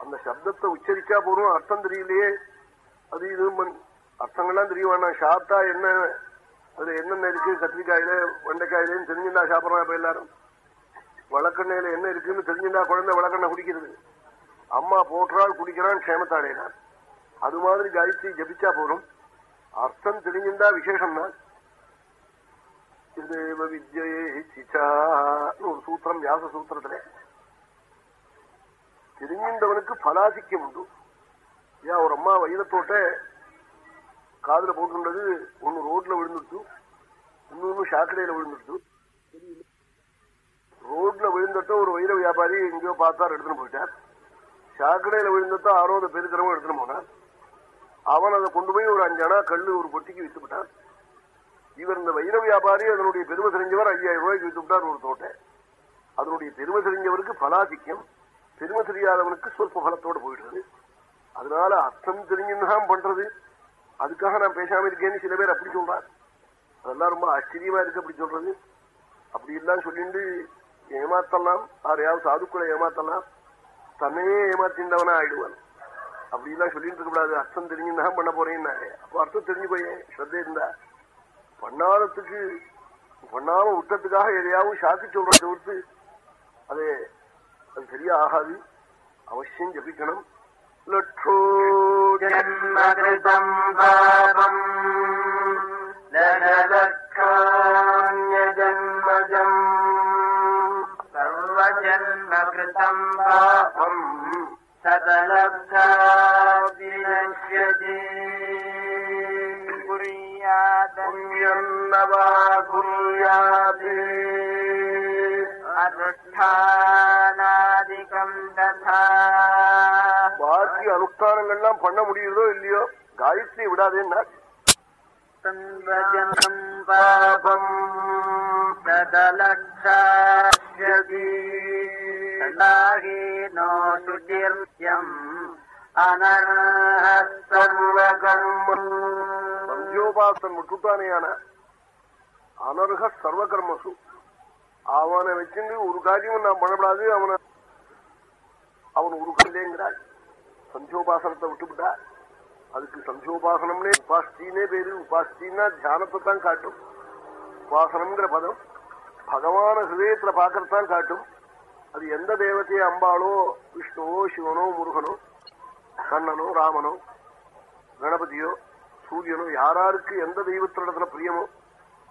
அந்த சப்தத்தை உச்சரிக்கா போறோம் அர்த்தம் தெரியலையே. அது இது அர்த்தங்கள்லாம் தெரிய சாப்பிட்டா என்ன? அதுல என்னென்ன இருக்கு? கத்திரிக்காயில வெண்டைக்காயிலேன்னு தெரிஞ்சுட்டா சாப்பிடறான் இப்ப எல்லாரும். வழக்கெண்ணையில என்ன இருக்குன்னு தெரிஞ்சுட்டா குழந்தை வழக்கெண்ணை குடிக்கிறது. அம்மா போற்றால் குடிக்கிறான் க்ஷேமத்தாடையினான் அது மாதிரி காயத்ரி ஜபிச்சா போறோம் அர்த்தம் தெரிஞ்சுட்டா விசேஷம்னா தேவ வித்யே சிச்சான்னு ஒரு சூத்திரம் வியாச சூத்திரத்துல தெரிஞ்சின்றவனுக்கு பலாசிக்கம் உண்டு ஏன் ஒரு அம்மா வயிறத்தோட்ட காதுல போட்டுன்றது ஒன்னு ரோட்ல விழுந்துட்டு இன்னொன்னு சாக்கடையில விழுந்துட்டு ரோட்ல விழுந்தட்ட ஒரு வைர வியாபாரி எங்கேயோ பார்த்தார் எடுத்துன்னு போயிட்டார் சாக்கடையில விழுந்தத்த ஆரோத பெருக்கிறவன் எடுத்துன்னு போனார் அவன் அதை கொண்டு போய் ஒரு அஞ்சனா கல்லு ஒரு பொட்டிக்கு வித்து விட்டான் இவர் இந்த வைர வியாபாரி அதனுடைய பெருமை தெரிஞ்சவர் ஐயாயிரம் ரூபாய்க்கு வித்து விட்டார் ஒரு தோட்டை. அதனுடைய பெருமை தெரிஞ்சவருக்கு பலாதிக்கம் பெருமை தெரியாதவனுக்கு சொற்ப பலத்தோடு போயிடுறது. அதனால அர்த்தம் தெரிஞ்சுதான் பண்றது. அதுக்காக நான் பேசாம இருக்கேன்னு சில பேர் அப்படி சொல்றார் அதெல்லாம் ரொம்ப ஆச்சரியமா இருக்கு அப்படி சொல்றது. அப்படி எல்லாம் சொல்லிட்டு ஏமாத்தலாம். யாரையாவது சாதுக்களை ஏமாத்தலாம். தன்னையே ஏமாத்தின்றவனா ஆயிடுவான். அப்படி எல்லாம் சொல்லிட்டு இருக்க கூடாது அர்த்தம் தெரிஞ்சுதான் பண்ண போறேன்னு அப்போ அர்த்தம் தெரிஞ்சு போய் ஸ்ரத்தே இருந்தா. பண்ணாதத்துக்கு பண்ணாம விட்டத்துக்காக எதையாவது சாக்கு சொல்ற தவிர்த்து அது அது சரியா ஆகாது அவசியம் ஜபிக்கணும். லட்சோ ஜன்மகிருதம் பாபம் ஜன்மஜம் சர்வஜன்மகிருதம் பாபம் சதலப்தாபிநஷ்யதே புண்ணியன்னவா குர்யாதே அனுஷ்டானாதிகம் ததா. பாக்கி அனுஷ்டானங்கள்லாம் பண்ண முடியுதோ இல்லையோ? காயத்ரி விடாதேன்னா. சந்திரஜனம் பாபம் சதாஹீனோ சுச்சிர்யம் அனர்ஹ சர்வகர்மம் சந்தியோபாசன் விட்டுட்டானேயான அனர்ஹ சர்வகர்மசு. அவனை வச்சுட்டு ஒரு காரியமும் நான் பண்ணப்படாது அவனை அவன் உருக்கலேங்கிறாள் சந்தியோபாசனத்தை விட்டுவிட்டா. அதுக்கு சந்தியோபாசனம்னே உபாஸ்தினே பேரு. உபாஸ்தின்னா தியானத்தை தான் காட்டும். உபாசனம்ங்கிற பதம் பகவான ஹிருதயத்துல பாக்கறதான் காட்டும். அது எந்த தேவத்தையே அம்பாளோ விஷ்ணுவோ சிவனோ முருகனோ கண்ணனோ ராமனோ கணபதியோ சூரியனோ யாராருக்கு எந்த தெய்வத்தினிடத்துல பிரியமோ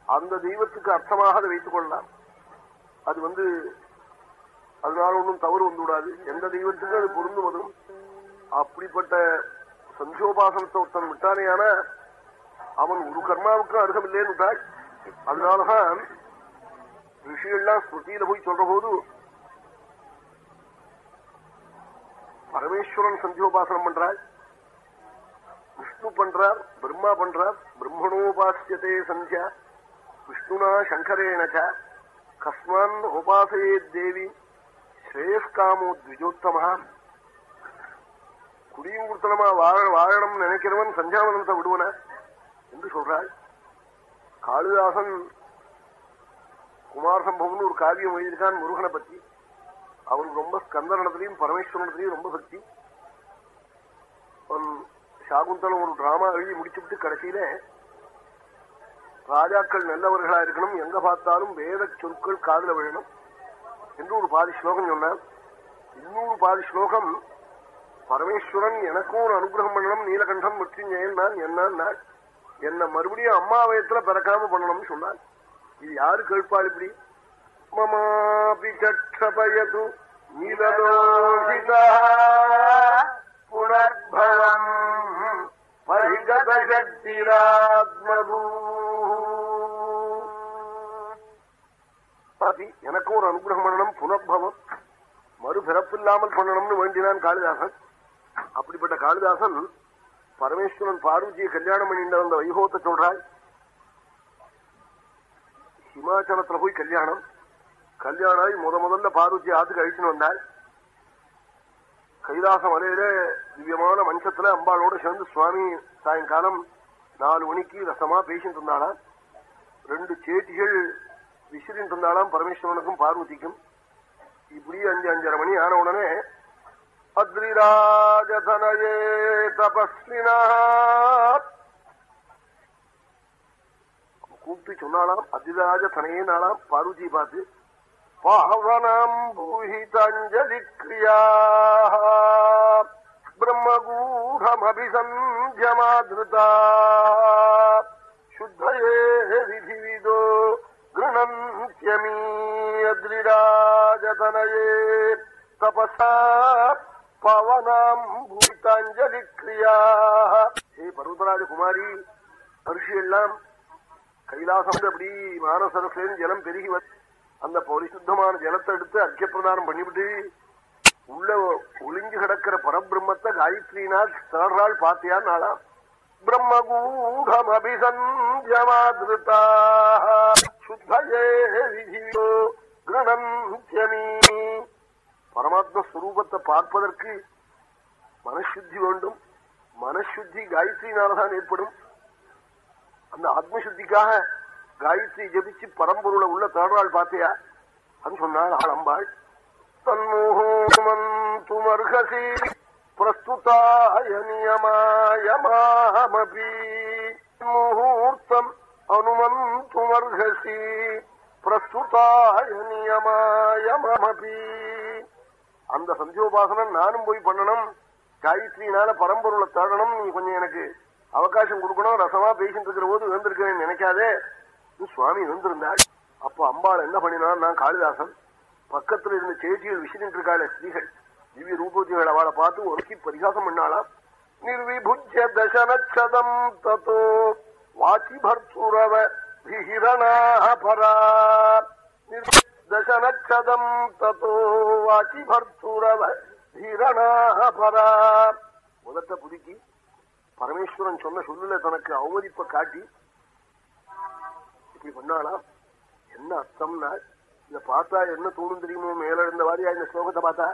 அந்த தெய்வத்துக்கு அர்த்தமாக அதை வைத்துக் கொள்ளலாம். அது வந்து அதனால ஒன்றும் தவறு வந்துவிடாது. எந்த தெய்வத்துக்கும் அது பொருந்து வரும். அப்படிப்பட்ட சந்தியோபாசனத்தை ஒருத்தன் விட்டானேயான அவன் ஒரு கர்மாவுக்கும் அருகமில்லேன்னு விட்டாள் அதனாலதான் ரிஷிகள்லாம் ஸ்மிருதியில போய் சொல்ற போது பரமேஸ்வரன் சந்தியோபாசனம் பண்றாள் விஷ்ணு பண்றார் பிரம்மா பண்றார் பிரம்மணோபாசியத்தே சந்தியா. விஷ்ணுனா சங்கரேணச்ச கஸ்மான் உபாசையே தேவி. ஸ்ரேயஸ்காமோ த்விஜோத்தமா. குடியும் குடுத்தனமா வாழ வாழணும் நினைக்கிறவன் சஞ்சாவனத்தை விடுவன. என்று சொல்றாள். காளிதாசன் குமார் சம்பவம்னு ஒரு காவியம் எழுதியிருக்கான் முருகனை பத்தி. அவனுக்கு ரொம்ப ஸ்கந்தனத்திலையும் பரமேஸ்வரனத்திலையும் ரொம்ப சக்தி சாகுந்தலம் ஒரு டிராமா எழுதி முடிச்சுட்டு கடைசியில ராஜாக்கள் நல்லவர்களா இருக்கணும் எங்க பார்த்தாலும் வேத சொற்கள் காதல விழணும் என்று ஒரு பாதி ஸ்லோகம் சொன்னார். இன்னொரு பாதி ஸ்லோகம் பரமேஸ்வரன் எனக்கும் ஒரு அனுகிரகம் பண்ணணும் நீலகண்டம் மிருத்யுஞ்சயன் நான் என்ன என்ன மறுபடியும் அம்மா வயத்துல பிறக்காம பண்ணணும்னு சொன்னான் இது யாரு கேட்பாள் இப்படி? மமாபி கட்சபயது நீலதோஷிதா. புனர்பலம் பரிகத பாதி எனக்கும் ஒரு அனுகிரகம் பண்ணணும் புனர்பவம். மறுபிறப்பு இல்லாமல் பண்ணணும்னு வேண்டினான் காளிதாசன். அப்படிப்பட்ட காளிதாசன் பரமேஸ்வரன் பார்வதியை கல்யாணம் பண்ணிட்டு வந்த வைகோத்தை சொல்றாள் ஹிமாச்சலத்துல போய் கல்யாணம். கல்யாணம் முத முதல்ல பார்வதி ஆத்துக்கு அழிச்சுன்னு வந்தாள் கைலாச மலையில திவ்யமான மஞ்சத்துல அம்பாளோட சேர்ந்து சுவாமி சாயங்காலம் நாலு மணிக்கு ரசமா பேசிட்டு இருந்தாளாம். ரெண்டு சேட்டிகள் விசிறிட்டு இருந்தாலாம் பரமேஸ்வரனுக்கும் பார்வதிக்கும். இப்படி அஞ்சு அஞ்சரை மணி ஆன உடனே அத்ரிராஜதனயே தபஸ்வினா கூப்பிட்டு சொன்னாலாம் அதிராஜ தனையே நாளாம் பார்வதியை பார்த்து பாவனாம் பூஹிதாஞ்சலி பிரம்மகூடமபிசந்தியமாதிருதா சுத்தயே விதிவிதோ கிருணந்தியமீயத்ரிராஜதனயே தபசா பவனாம் பூதாஞ்சலி ஹே பர்வதராஜ குமாரி எல்லாம் கைலாசம் அப்படி மானசரஸ்லேருந்து ஜலம் பெருகி வந்து அந்த பரிசுத்தமான ஜலத்தை எடுத்து அர்க்கியப்பிரதானம் பண்ணிவிட்டு உள்ள ஒளிஞ்சு கிடக்கிற பரபிரம்மத்தை காயத்ரிநாத் தேடுறாள் பாத்தியா நாளா? பிரம்மகூடம் அபிசந்தியமாதிருத்தா சுத்தயே விதியோ கிரணந்தியமீ பரமாத்ம ஸ்வரூபத்தை பார்ப்பதற்கு மனசுத்தி வேண்டும். மனசுத்தி காயத்ரினால்தான் ஏற்படும். அந்த ஆத்மசுத்திக்காக காயத்ரி ஜபிச்சு பரம்பொருளை உள்ள தேடுறாள் பாத்தியா? அது சொன்னாள் ஆளம்பாள் தன்முகோமந்துமர்ஹசி பிரஸ்துதாய நியமாயமாகமபி முகூர்த்தம் அனுமந்துமர்ஹசி பிரஸ்துதாய நியமாயமமபி அந்த சந்தியோபாசனம் நானும் போய் பண்ணணும். காயத்ரினால பரம்பொருளை தேடணும். நீ கொஞ்சம் எனக்கு அவகாசம் கொடுக்கணும். ரசமா பேசிட்டு இருக்கிற போது வந்திருக்கேன் நினைக்காதே. சுவாமி வந்திருந்தாள் அப்ப அம்பாள் என்ன பண்ணினான்? நான் காளிதாசன். பக்கத்துல இருந்த சேச்சியில் விசிட்டு இருக்காளே ஸ்திரீகள் திவ்ய ரூபோத்திகள் அவளை பார்த்து ஒருக்கி பரிகாசம் பண்ணாளாம். நிர்விபுஜ்ய தசனச்சதம் தத்தோ வாச்சி பர்த்துரவ பரா. தசனச்சதம் தத்தோ வாச்சி பர்த்துரவ பரா. முதத்த புதுக்கி பரமேஸ்வரன் சொன்ன சொல்லுல தனக்கு அவமதிப்பை காட்டி இப்படி பண்ணாலாம் என்ன அர்த்தம்னா இத பார்த்தா என்ன தோணும் தெரியுமோ மேல இருந்த வாரியா இந்த ஸ்லோகத்தை பார்த்தா?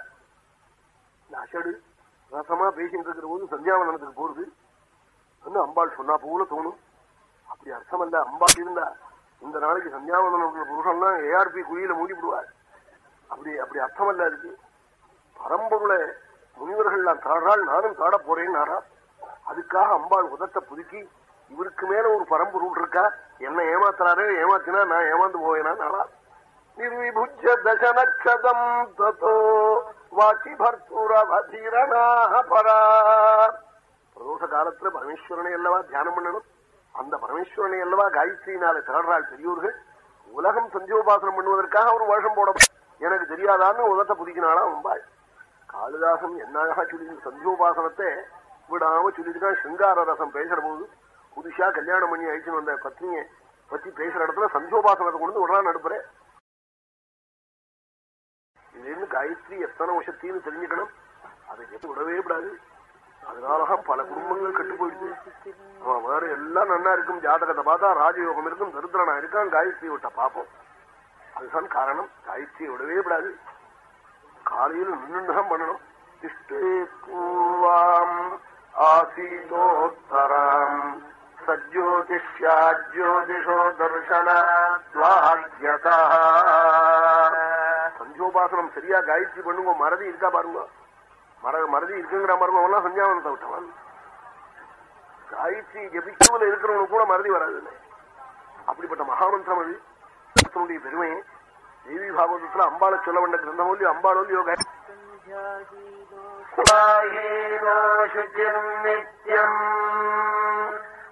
இந்த அசடு ரசமா பேசிட்டு இருக்கிற போது சந்தியாவனத்துக்கு போறது. அம்பாள் சொன்னா போல தோணும். அப்படி அர்த்தம் அல்ல அம்பாள் இருந்தா. இந்த நாளைக்கு சந்தியாவந்தனம் புருஷன்லாம் ஏஆர்பி குழியில மூடி விடுவார் அப்படி அப்படி அர்த்தம் அல்ல இருக்கு பரம்பொருளை முனிவர்கள் நான் தாடாள் நானும் தாட போறேன்னு அதுக்காக அம்பாள் உதத்தை புதுக்கி இவருக்கு மேல ஒரு பரம்பொருள் இருக்கா? என்ன ஏமாத்துறாரு ஏமாத்தினா நான் ஏமாந்து போவேனா? நாளா நிர்விபுஜ தசனக்ஷதம் தத்தோ வாச்சி பர்த்துரீரணா பரா. பிரதோஷ காலத்துல பரமேஸ்வரனை அல்லவா தியானம் பண்ணணும்? அந்த பரமேஸ்வரனை அல்லவா காயத்ரினால திரடுறாள் பெரியோர்கள் உலகம் சந்தியோபாசனம் பண்ணுவதற்காக ஒரு வருஷம் போட எனக்கு தெரியாதான்னு உலகத்தை புதிக்கினாளா அம்பாள். காளிதாசன் என்ன சொல்லி சந்தியோபாசனத்தை விடாம சொல்லிட்டு சிங்கார ரசம் பேசுற போது. புதுசா கல்யாணம் பண்ணி அழிச்சு வந்த பத்னியை பத்தி பேசுற இடத்துல சந்தியோபாசனத்தை கொண்டு விடலாம் நடுப்புறேன் இதுன்னு காயத்ரி எத்தனை வருஷத்தின்னு தெரிஞ்சுக்கணும். அதை எது விடவே கூடாது. அதனாலதான் பல குடும்பங்கள் கெட்டு போயிடுச்சு. அவன் வேற எல்லாம் நன்னா இருக்கும் ஜாதகத்தை பார்த்தா ராஜயோகம் இருக்கும் தரித்திரனா இருக்கான் காயத்ரி விட்ட பார்ப்போம் அதுதான் காரணம். காயத்ரியை விடவே கூடாது. காலையில் நின்றுதான் பண்ணணும். திஷ்டே பூவாம் ஆசீதோத்தராம். சஜ்யோதிஷோ தர்சனா சஞ்சோபாசனம் சரியா காயத்ரி பண்ணுங்க மறதி இருக்கா பாருங்க. மர மறதி இருக்குங்கிற மருமகம்லாம் சஞ்சாவனத்தை விட்டவன். காயத்ரி ஜபிக்கிறதுல இருக்கிறவனுக்கு கூட மறதி வராது அப்படிப்பட்ட மகாமந்திரம் அது. அதனுடைய பெருமை. தேவி பாகவதத்துல அம்பாளை சொல்ல வேண்ட கிரந்தம் ஒல்லி அம்பாள்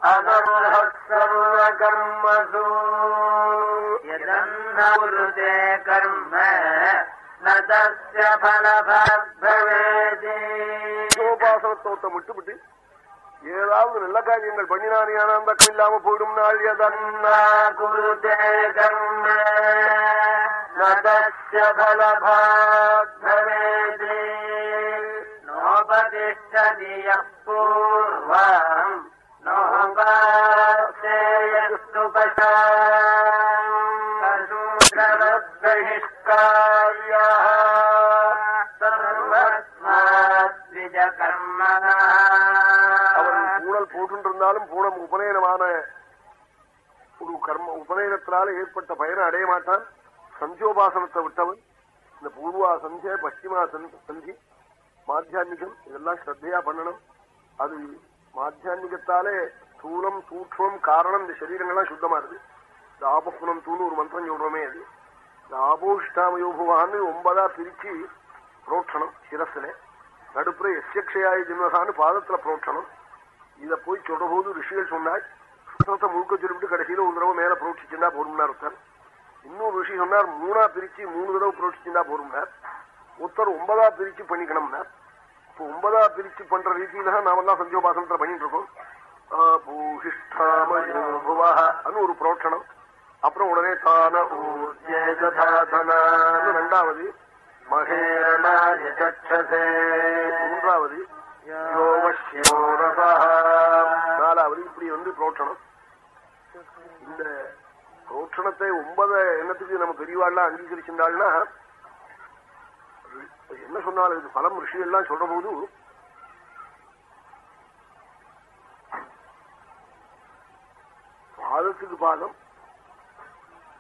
அகர்மசர்வகர்மசு யதன்னே கர்ம நதஸ்ய பலபவேதே யோகாசனத்தோட்டம் விட்டுவிட்டு ஏதாவது நல்ல காரியங்கள் பண்ணினானியான அந்த இல்லாம போயிடும் நாள் எதன்னா குருதே கர்ம நதஸ்ய பலபவேதே நோபதிஷ்டதி பூர்வம் அவன் பூணல் போட்டு இருந்தாலும் பூணம் உபநயனமான ஒரு கர்ம உபநயனத்தினால ஏற்பட்ட பயனை அடைய மாட்டான். சந்தியோபாசனத்தை விட்டவன் இந்த பூர்வா சந்தியா பஷ்டிமா சந்தி- சந்தி மாத்தியான்மிகம் இதெல்லாம் ஸ்ரத்தையா பண்ணணும். அது மாத்தியான்மிகத்தாலே ஸ்தூலம் சூக்மம் காரணம் இந்த சரீரங்கள்லாம் சுத்தமா இருக்கு இந்த ஆபப்புனம் தூணு ஒரு மந்திரம் சொல்றோமே அது இந்த ஆபோஷ்டாமயோபுவான்னு ஒன்பதா பிரிச்சு புரோட்சணம் சிரஸ்ல நடுப்புற எஸ்யக்ஷயாய ஜிம்மகான்னு பாதத்துல புரோட்சணம் இத போய் சொல்ற போது ரிஷிகள் சொன்னாள் சுத்தத்தை முழுக்க சொல்லிவிட்டு கடைசியில ஒரு தடவை மேல புரோட்சிச்சுண்டா போரும்னார் ஒருத்தர் இன்னொரு ரிஷி சொன்னார் மூணா பிரிச்சு மூணு தடவை புரோட்சிச்சுண்டா போரும்னார் ஒருத்தர் ஒன்பதா பிரிச்சு பண்ணிக்கணும்னார் இப்போ ஒன்பதா பிரிச்சு பண்ற ரீதியில தான் நாமெல்லாம் சந்தியோபாசனத்துல பண்ணிட்டு இருக்கோம். பூஷிஷ்டாமயோபுவான்னு ஒரு புரோட்சணம் அப்புறம் உடனே தான ரெண்டாவது மூன்றாவது நாலாவது இப்படி வந்து புரோட்சணம் இந்த புரோட்சணத்தை ஒன்பத எண்ணத்துக்கு நம்ம பெரியவாள்லாம் அங்கீகரிச்சிருந்தாள்னா என்ன சொன்னாலும் இது பலம் ரிஷி எல்லாம் சொல்ற போது பாதத்துக்கு பாதம்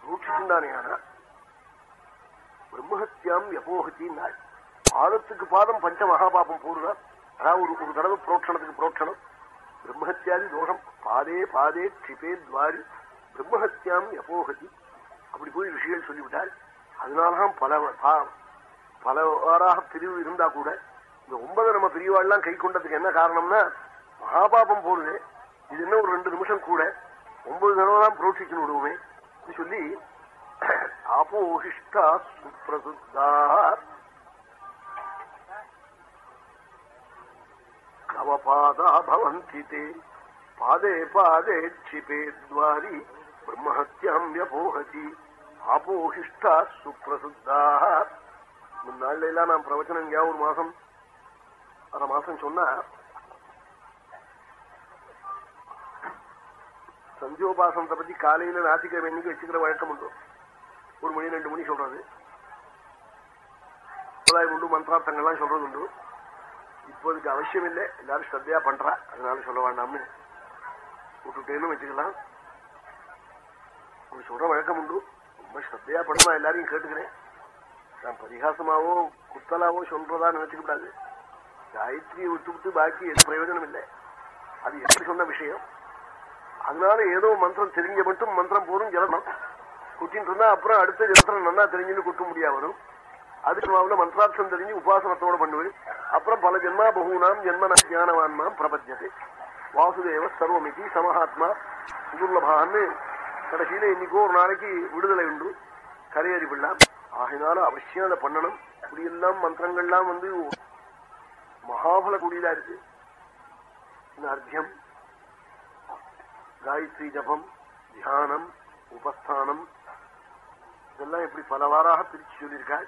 ரூட்சிச்சுண்டானே ஆனா பிரம்மஹத்தியாம் யபோகத்தின்னாள் பாதத்துக்கு பாதம் பஞ்ச மகாபாபம் போடுறார் அதாவது ஒரு ஒரு தடவை புரோட்சணத்துக்கு புரோட்சணம் பிரம்மஹத்தியாதி தோஷம். பாதே பாதே க்ஷிபே துவாரி. பிரம்மஹத்தியாம் யபோகதி அப்படி போய் விஷயம் சொல்லிவிட்டாள் அதனாலதான் பல பலவாறாக பிரிவு இருந்தா கூட இந்த ஒன்பது நம்ம பிரிவாள்லாம் கை கொண்டதுக்கு என்ன காரணம்னா மகாபாபம் போடுது. இது என்ன ஒரு ரெண்டு நிமிஷம் கூட ஒன்பது தடவை தான் விடுவோமே சொல்லி ஆபோஹிஷ்டா சுப்ரசுத்தா கவபாதா பவந்தி தே. பாதே பாதே க்ஷிபே துவாரி பிரம்மஹத்தியம் வியபோகதி ஆபோஹிஷ்டா சுப்ரசுத்தா முன்னாள்ல எல்லாம் நான் பிரவச்சனம் எங்கேயா ஒரு மாசம் அரை மாசம் சொன்னா சந்தியோபாசனத்தை பத்தி காலையில ஞாயிற்றுக்கிழமை இன்னைக்கு வச்சுக்கிற வழக்கம் உண்டு. ஒரு மணி ரெண்டு மணி சொல்றது. உண்டு மந்திரார்த்தங்கள்லாம் சொல்றது உண்டு. இப்போதுக்கு அவசியம் இல்லை. எல்லாரும் ஸ்ரத்தையா பண்றா. அதனால சொல்ல வேண்டாம்னு விட்டுட்டேன்னு வச்சுக்கலாம். சொல்ற வழக்கம் உண்டு. ரொம்ப ஸ்ரத்தையா படுமா எல்லாரையும் கேட்டுக்கிறேன். நான் பரிகாசமாவோ குத்தலாவோ சொல்றதா நினைச்சுக்கூடாது. காயத்ரியை விட்டு விட்டு பாக்கி எது பிரயோஜனம் இல்லை. அது எப்படி சொன்ன விஷயம்? அதனால ஏதோ மந்திரம் தெரிஞ்ச மட்டும் மந்திரம் போதும் ஜலனம் குட்டின்னு இருந்தா அப்புறம் அடுத்த ஜலத்திரம் நல்லா தெரிஞ்சுன்னு குட்ட முடியா வரும்? அதுக்கு மந்திராட்சம் தெரிஞ்சு உபாசனத்தோட பண்ணுவேன் அப்புறம் பல ஜென்மா பகுனாம் ஜென்மன ஜானவான்மாம் பிரபஞ்சது வாசுதேவ சர்வமிதி சமஹாத்மா துர்லபான்னு கடைசியில இன்னைக்கோ ஒரு நாளைக்கு விடுதலை உண்டு. கரையறி விடலாம். ஆகினால அவசியம் அதை பண்ணணும். இப்படியெல்லாம் மந்திரங்கள்லாம் வந்து மகாபல குடியிலா இருக்கு. இந்த அர்த்தியம் காயத்ரி ஜபம் தியானம் உபஸ்தானம். இதெல்லாம் எப்படி பலவாறாக பிரிச்சு சொல்லியிருக்காள்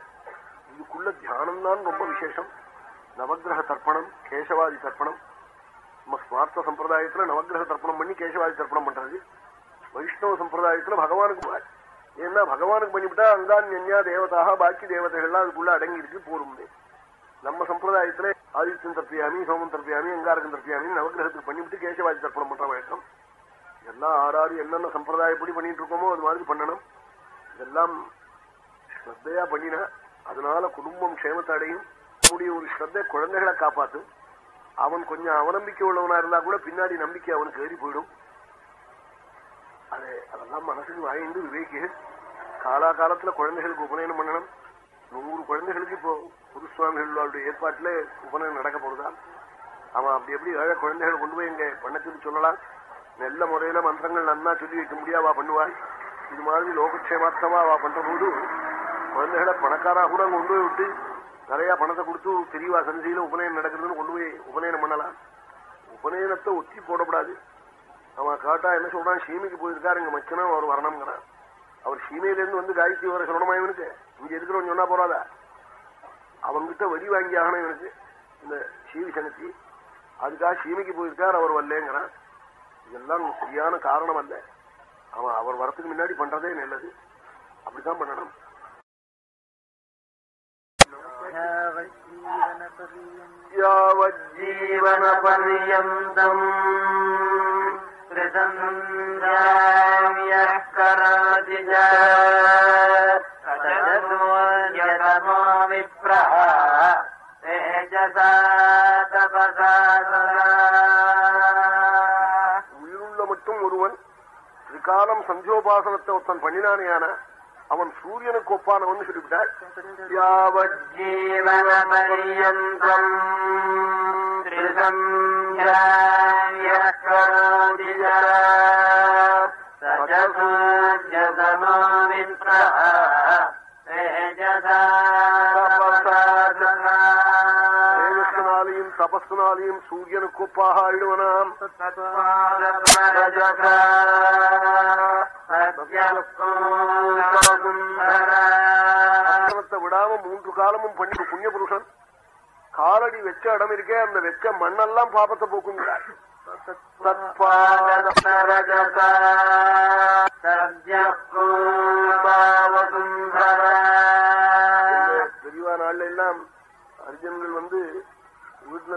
இதுக்குள்ள தியானம் தான் ரொம்ப விசேஷம். நவகிரக தர்ப்பணம் கேசவாதி தர்ப்பணம். நம்ம ஸ்மார்த்த சம்பிரதாயத்துல நவகிரக தர்ப்பணம் பண்ணி கேசவாதி தர்ப்பணம் பண்றது. வைஷ்ணவ சம்பிரதாயத்துல பகவானுக்கு ஏன்னா பகவானுக்கு பண்ணிவிட்டா அங்கான் என்யா தேவதாக பாக்கி தேவதைகள்லாம் அதுக்குள்ள அடங்கி இருக்கு போரும் நம்ம சம்பிரதாயத்துல ஆதித்யன் தர்ப்பியாமி சோமன் தர்ப்பியாமி அங்காரகன் தர்ப்பியாமி நவகிரகத்துக்கு பண்ணிவிட்டு கேசவாதி தர்ப்பணம் பண்ற வழக்கம். எல்லாம் ஆறாறு என்னென்ன சம்பிரதாயப்படி பண்ணிட்டு இருக்கோமோ அது மாதிரி பண்ணணும். இதெல்லாம் ஸ்ரத்தையா பண்ணினா அதனால குடும்பம் க்ஷேமத்தை அடையும். அவனுடைய ஒரு ஸ்ரத்த குழந்தைகளை காப்பாத்தும் அவன் கொஞ்சம் அவநம்பிக்கை உள்ளவனா இருந்தா கூட பின்னாடி நம்பிக்கை அவனுக்கு ஏறி போயிடும். அது அதெல்லாம் மனசுக்கு வாங்கிட்டு காலா காலாகாலத்துல குழந்தைகளுக்கு உபநயனம் பண்ணணும். நூறு குழந்தைகளுக்கு இப்போ புது சுவாமிகளுடைய ஏற்பாட்டுல உபநயனம் நடக்க போறதா? அவன் அப்படி எப்படி ஏழை குழந்தைகளை கொண்டு போய் இங்க பண்ண சொல்லி சொல்லலாம்? நல்ல முறையில மந்திரங்கள் நன்னா சொல்லி வைக்க முடியாவா பண்ணுவாள் இது மாதிரி லோகக்ஷேமார்த்தமா அவ பண்ற போது குழந்தைகளை பணக்காரா கூட கொண்டு போய் விட்டு நிறைய பணத்தை கொடுத்து பெரியவா சந்தியில உபநயனம் நடக்கிறதுன்னு கொண்டு போய் உபநயனம் பண்ணலாம். உபநயனத்தை ஒத்தி போடக்கூடாது அவன் காட்டா என்ன சொல்றான்? சீமிக்கு போயிருக்காரு இங்க மச்சனா அவர் வரணும்ங்கிறான். அவர் ஷீமையிலிருந்து வந்து காயத்ரி வர சொல்லணுமா இவனுக்கு? இங்க இருக்கிறவன் சொன்னா போறாதா? அவங்கிட்ட வழி வாங்கி ஆகணும் இவனுக்கு இந்த சீவி சனத்தி அதுக்காக சீமைக்கு போயிருக்கார் அவர் வரலங்கிறான். இதெல்லாம் சரியான காரணம் அல்ல. அவன் அவர் வரத்துக்கு முன்னாடி பண்றதே நல்லது. அப்படித்தான் பண்ணணும். யாவஜீவன பரியந்தம் رزم جامع كرات جاء أتجدون يتمام إبرها إهجسا تبسا உயிருள்ள மட்டும் ஒருவன் திரிகாலம் சஞ்சோபாசனத்தை ஒருத்தன் பண்ணினானே அவன் சூரியனுக்கு ஒப்பானவன் சொல்லிவிட்டார் யாவஜீவன பரியந்தம் தேஜஸ்னாலையும் தபஸ்னாலையும் சூரியனுக்கு ஒப்பாக ஆழ்வனாம் விடாம மூன்று காலமும் பண்ணி புண்ணிய புருஷன் காலடி வச்ச இடம் இருக்கே அந்த வெச்ச மண்ணெல்லாம் பாபத்தை போக்குங்கிறார். பெரியவா நாள்ல எல்லாம் அர்ஜுன்கள் வந்து வீட்டுல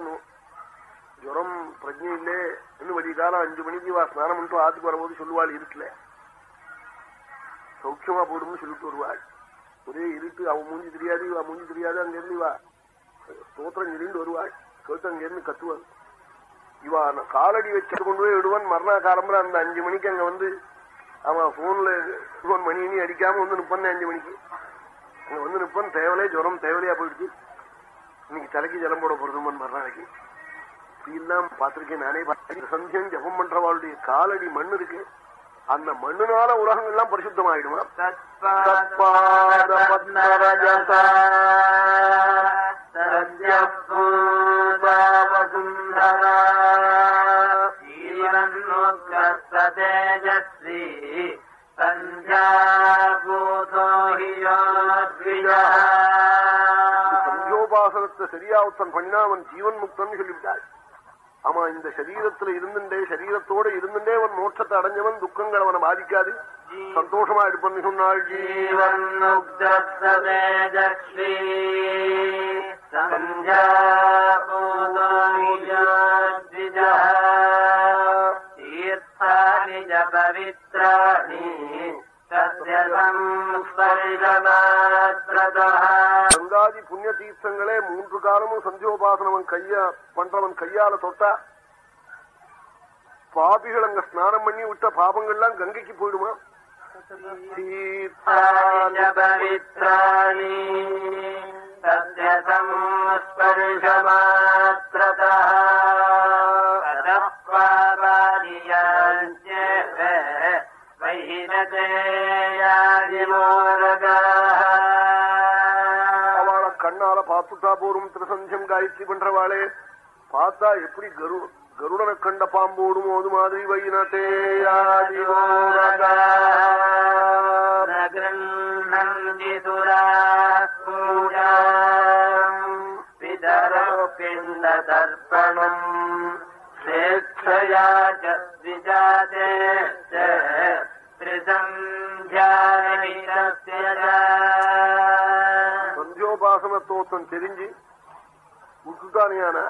ஜுரம் பிரஜையிலே இன்னும் வழி காலம் அஞ்சு மணிக்கு வா ஸ்நானம் பண்ணிட்டு ஆத்துக்கு வரும்போது சொல்லுவாள் இருட்டுல. சௌக்கியமா போடும்னு சொல்லிட்டு வருவாள். ஒரே இருட்டு அவன் மூஞ்சி தெரியாது இவா மூஞ்சி தெரியாது அங்க இருந்து வா ஸ்தோத்திரம் இருந்து வருவாள். கேட்டு அங்க இருந்து கத்துவாள். இவா காலடி வச்சுட்டு கொண்டு போய் விடுவான். மறுநாள் காலம்புற அந்த அஞ்சு மணிக்கு அங்க வந்து அவன் போன்ல போன் மணினி அடிக்காம வந்து நிப்பான் அஞ்சு மணிக்கு. அங்க வந்து நிப்பான். தேவலே ஜுரம் தேவலையா போயிடுச்சு. இன்னைக்கு தலைக்கு ஜலம் போட போறதுமன் மறுநாளைக்கு. இப்படியெல்லாம் பார்த்திருக்கேன். நானே சந்தியம் ஜபம் பண்றவாளுடைய காலடி மண் இருக்கு. அந்த மண்ணுனால உலகங்கள்லாம் பரிசுத்தமாயிடுமா? தேஜஸ்வி சஞ்சாபூதோ ஹியோத்விஜா சந்தியோபாசனத்தை சரியா ஒருத்தன் பண்ணினா அவன் ஜீவன் முக்தன் சொல்லிவிட்டாள் അമ്മ ഇന്റെ ശരീരത്തിൽ ഇരുന്നിണ്ടേ ശരീരത്തോടെ ഇരുന്നിണ്ടേ അവൻ മോക്ഷത്തെ അടഞ്ഞവൻ ദുഃഖങ്ങൾ അവനെ ബാധിക്കാതെ സന്തോഷമായിരിക്കുന്നാൾ ജീവൻ கங்காதி புண்ணிய தீர்த்தங்களே மூன்று காலமும் சந்தியோபாசனவன் கைய பண்றவன் கையால தொட்டா பாபிகள் அங்க ஸ்நானம் பண்ணி விட்ட பாபங்கள்லாம் கங்கைக்கு போயிடுமா? பவித்ராணி சத்யசம் அவளை கண்ணால பார்த்துட்டா போரும் திருசந்தியம் காயத்ரி பண்றவாளே. பார்த்தா எப்படி கரு கருடனை கண்ட பாம்போடும் அது மாதிரி வையினத்தேயாதிரோரா தர்ப்பணம். சேட்சையா ஜாதே സന്ധ്യോപാസനത്തോത്വം ചെരിഞ്ച് മുത്തുത്താനെയാണ്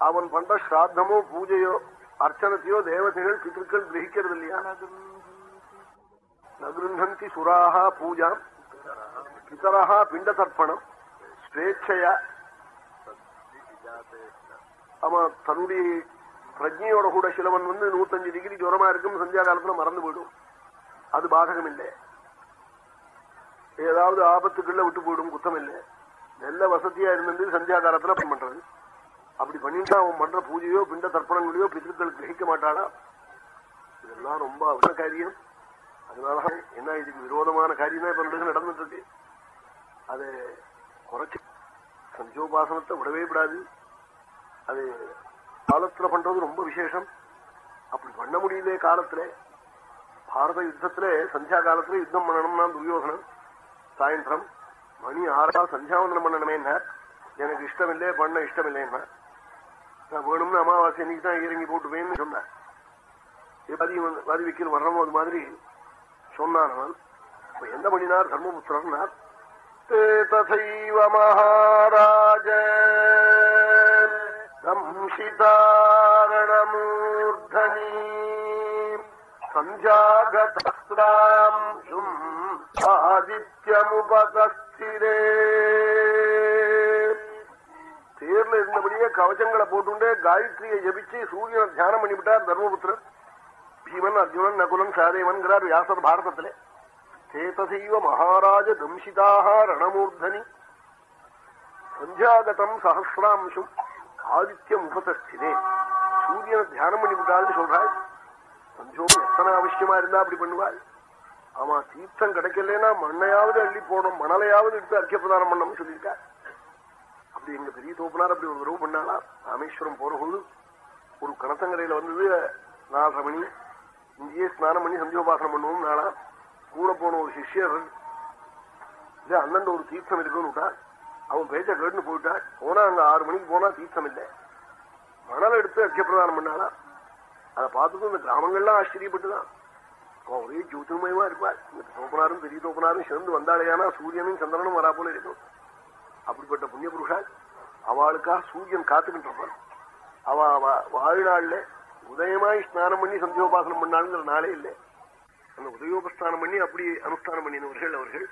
അവൻ പണ്ട ശ്രാദ്ധമോ പൂജയോ അർച്ചനത്തെയോ ദേവതകൾ പിതൃക്കൾ ഗ്രഹിക്കരുതില്ല നഗൃഹന്തി സുരാഹ പൂജാം പിതറഹ പിണ്ടതർപ്പണം സ്വേച്ഛയ அவன் தன்னுடைய பிரஜையோட கூட சிலவன் வந்து நூத்தஞ்சு டிகிரி ஜுரமா இருக்கும் சந்தியா காலத்துல மறந்து போயிடும் அது பாதகம் இல்லை ஏதாவது ஆபத்துக்குள்ள விட்டு போயிடும் குத்தம் இல்லை நல்ல வசதியா இருந்து சந்தியா காலத்துல பண்றது. அப்படி பண்ணிட்டு அவன் பண்ற பூஜையோ பிண்ட தர்ப்பணங்களையோ பித்திருக்கள் கிரகிக்க மாட்டானா? இதெல்லாம் ரொம்ப அவசர காரியம். அதனால என்ன இதுக்கு விரோதமான காரியம் தான் இப்ப நடந்துட்டு இருக்கு அது குறைச்சு சந்தியோபாசனத்தை விடவே விடாது. அது காலத்துல பண்றது ரொம்ப விசேஷம். அப்படி பண்ண முடியல காலத்துல. பாரத யுத்தத்திலே சந்தியா காலத்துல யுத்தம் பண்ணணும்னா துரியோகனம் சாயந்தரம். மணி ஆறா சந்தியாவந்தனம் பண்ணணுமே எனக்கு இஷ்டம் இல்லை பண்ண இஷ்டம் இல்லைன்னா நான் வேணும்னு அமாவாசை இன்னைக்கு தான் இறங்கி போட்டு போயின்னு சொன்னேன் வாதி வாதி வைக்கிற வர்றமோ அது மாதிரி சொன்னான் அவன். இப்ப என்ன பண்ணினார்? தர்மபுத்திரர்னார் தசைவ மகாராஜ தம்ஷிதாரணமூர்தனி சந்தியாகதாம் ஆதித்யமுபதஸ்திரே தேர்ல இருந்தபடியே கவச்சங்களை போட்டுண்டே காயத்ரியை ஜபிச்சு சூரியனை தியானம் பண்ணிவிட்டார் தர்மபுத்திரன் பீமன் அர்ஜுனன் நகுலன் சாதேவன்கிறார் வியாசர் பாரதத்திலே சேதசைவ மகாராஜ தம்சிதாக ரணமூர்தனி சந்தியாகதம் சஹசிராம்சம் ஆதித்யம் உபதஸ்திதே சூரியனை தியானம் பண்ணிவிட்டாள்னு சொல்றாள் சந்தியோகம் எத்தனை அவசியமா இருந்தா அப்படி பண்ணுவாள்? ஆமா தீர்த்தம் கிடைக்கலன்னா மண்ணையாவது அள்ளி போனோம் மணலையாவது எடுத்து அர்க்கிய பிரதானம் பண்ணணும்னு சொல்லியிருக்காரு. அப்படி எங்க பெரிய தோப்பினார் அப்படி ஒரு தடவை பண்ணாளா ராமேஸ்வரம் போறபோது ஒரு கணத்தங்கரையில வந்தது நாலரை மணி இங்கேயே ஸ்நானம் பண்ணி சந்தியோபாசனம் பண்ணுவோம் நாளா கூட போன ஒரு சிஷ்யர் இல்ல அண்ணன் ஒரு தீர்த்தம் இருக்குன்னு விட்டா அவன் பேச்ச கேட்டுன்னு போயிட்டான் போனா அங்க ஆறு மணிக்கு போனா தீர்த்தம் இல்லை. மணல் எடுத்து அர்க்கிய பிரதானம் பண்ணாளா அதை பார்த்ததும் இந்த கிராமங்கள்லாம் ஆச்சரியப்பட்டுதான். அவன் ஒரே ஜோதிர்மயமா இருப்பாள் இந்த தோப்பனாரும் பெரிய தோப்பனாரும் சேர்ந்து வந்தாலேயானா சூரியனும் சந்திரனும் வரா போல இருக்கும். அப்படிப்பட்ட புண்ணிய புருஷால் அவளுக்காக சூரியன் காத்துக்கிட்டு அவ வா- வாழ்நாள்ல உதயமாய் ஸ்நானம் பண்ணி சந்தியோபாசனம் பண்ணாளுங்கிற நாளே இல்லை. அந்த உதயோபஸ்தானம் பண்ணி அப்படி அனுஷ்டானம் பண்ணினவர்கள் அவர்கள்.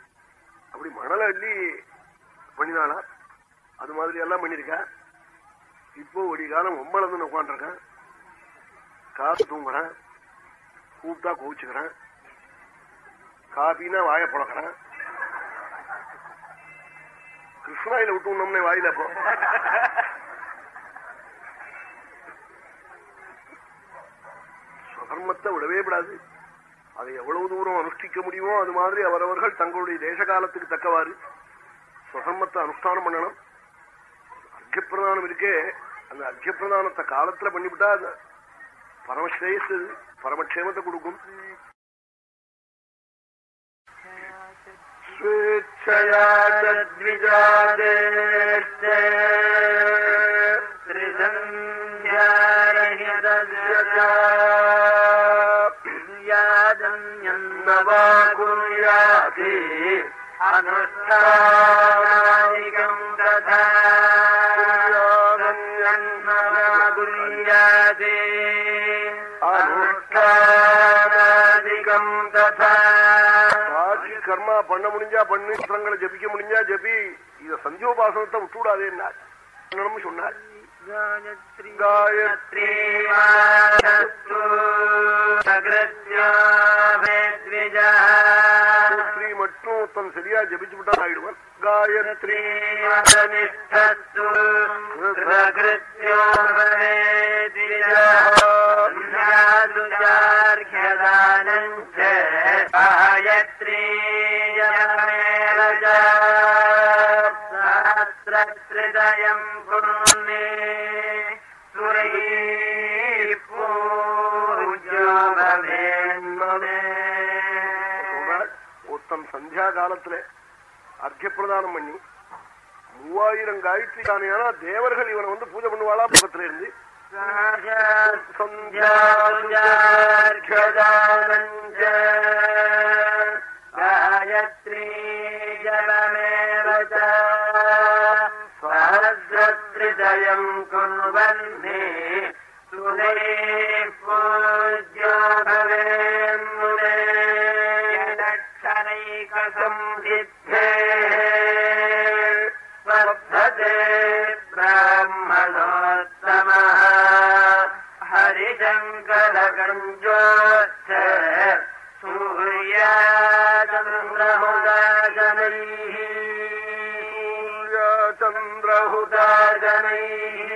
அப்படி மணலை அள்ளி பண்ணினாளா? அது மாதிரி எல்லாம் பண்ணிருக்கா இப்போ ஒரு காலம் ஒம்பளந்து உட்காந்துருக்கான் காசு தூங்குறேன். கூப்பிட்டா கோவிச்சுக்கிறேன். காபின்னா வாய புழக்கிறேன். கிருஷ்ணாயில விட்டு விட்டோம்னே வாயில போ சுதர்மத்தை விடவே விடாது அதை எவ்வளவு தூரம் அனுஷ்டிக்க முடியுமோ அது மாதிரி அவரவர்கள் தங்களுடைய தேச காலத்துக்கு தக்கவாறு சுதர்மத்தை அனுஷ்டானம் பண்ணணும். அர்க்கியப்பிரதானம் இருக்கே. அந்த அர்க்கியப்பிரதானத்தை காலத்துல பண்ணிவிட்டா அது பரமஸ்ரேயஸ் அது. பரமக்ஷேமத்தை கொடுக்கும் முடிஞ்சா பண்ணு மந்திரங்களை ஜபிக்க முடிஞ்சா ஜபி இத சந்தியோபாசனத்தை விட்டுவிடாதே என்ன சொன்னார் காயத்ரி மட்டும் தன் சரியா ஜபிச்சு விட்டா ஆயிடுவான் காயத்ரி காயத்ரி सकृत्यो भवेद्विजः गायत्री जपमेव च सहस्रहृदयम् पुण्ये सुरैः पूज्यो भवेन्ममे சொல்றாள் ஒருத்தன் சந்தியா காலத்துல அர்க்கிய பிரதானம் பண்ணி மூவாயிரம் காயத்ரி தானேனா தேவர்கள் இவனை வந்து பூஜை பண்ணுவாளா பக்கத்துல இருந்து सन्ध्यार्घ्यदानञ्च गायत्री जपमेव च सहस्रत्रिदयम् कुर्वन्ने सुनैः पूज्यो भवेन्मुने लक्षणैकसंसिद्धे वर्धते ब्राह्मणोत्तमः हरिशङ्करगञ्जोच्च சந்திரஹுதாஜனைः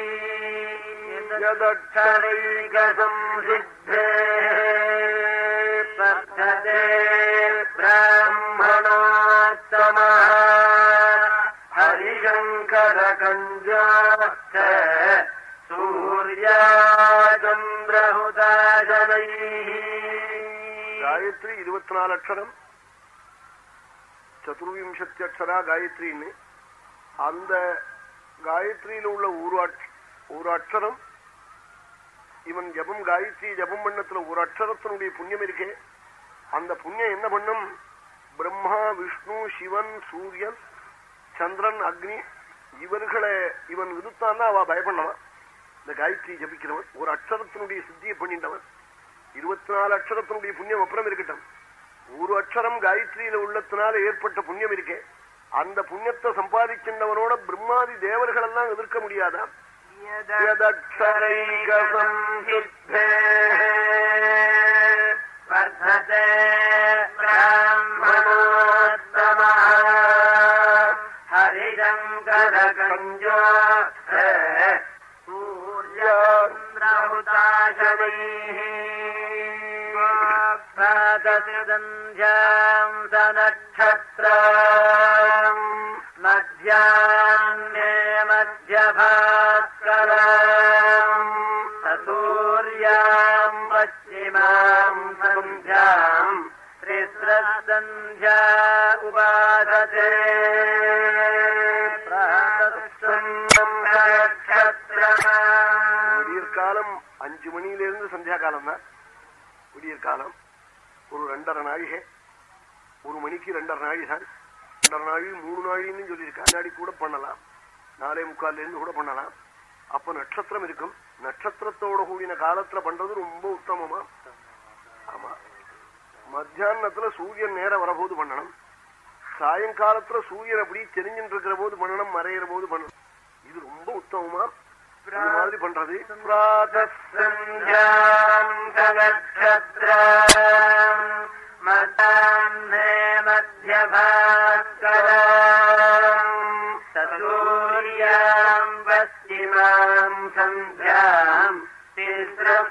यदक्षरैकसंसिद्धे वर्धते ब्राह्मणोत्तमः हरिशङ्करगञ्जोच्च सूर्याचन्द्रहुदाजनैः காயத்ரி இருபத்தி நாலு அக்ஷரம் சதுர்விம்சத்தி அக்ஷரா காயத்ரின்னு அந்த காயத்ரியில உள்ள ஒரு ஒரு அக்ஷரம் இவன் ஜபம் காயத்ரி ஜபம் பண்ணத்துல ஒரு அக்ஷரத்தினுடைய புண்ணியம் இருக்கே அந்த புண்ணியம் என்ன பண்ணும் பிரம்மா விஷ்ணு சிவன் சூரியன் சந்திரன் அக்னி இவர்களை இவன் விருத்தான்னா அவ பயப்படவன் இந்த காயத்ரி ஜபிக்கிறவன் ஒரு அக்ஷரத்தினுடைய சித்தியை பண்ணிட்டவன் இருபத்தி நாலு அக்ஷரத்தினுடைய புண்ணியம் அப்புறம் இருக்கட்டும் ஒரு அக்ஷரம் காயத்ரியில உள்ளத்தினால ஏற்பட்ட புண்ணியம் இருக்கே அந்த புண்ணியத்தை சம்பாதிக்கின்றவனோட பிரம்மாதி தேவர்கள் எல்லாம் எதிர்க்க முடியாதா? ஹரிதம் கதகஞ்சோ சூரியந்திரஹுதாசவை சனக்ஷத்ரா प्रातसृदन्ध्याम् स नक्षत्र मध्याह्ने मध्यभास्कर सूर्याम् पश्चिमाम् सन्ध्याम् त्रिस्रसन्ध्या उपासते விடியற் காலம் அஞ்சு மணியிலிருந்து சந்தியா காலம் தான் விடியற் காலம் ஒரு ரெண்டரை நாழிகை ஒரு மணிக்கு ரெண்டரை நாழி தான் ரெண்டரை நாள் மூணு நாள்னு சொல்லியிருக்கா. முன்னாடி கூட பண்ணலாம். நாலே முக்கால்லேருந்து கூட பண்ணலாம். அப்போ நட்சத்திரம் இருக்கும். நட்சத்திரத்தோட கூடின காலத்துல பண்றது ரொம்ப உத்தமமா? ஆமா. மத்தியானத்துல சூரியன் நேரம் வரபோது பண்ணணும். சாயங்காலத்துல சூரியன் அப்படி தெரிஞ்சுட்டு இருக்கிற போது பண்ணணும் மறையிற போது பண்ணணும். இது ரொம்ப உத்தமமா? மாதிரி பண்றது. பிராத मे मध्य भास्कर पश्चिमाम् सन्ध्याम् तिस्रः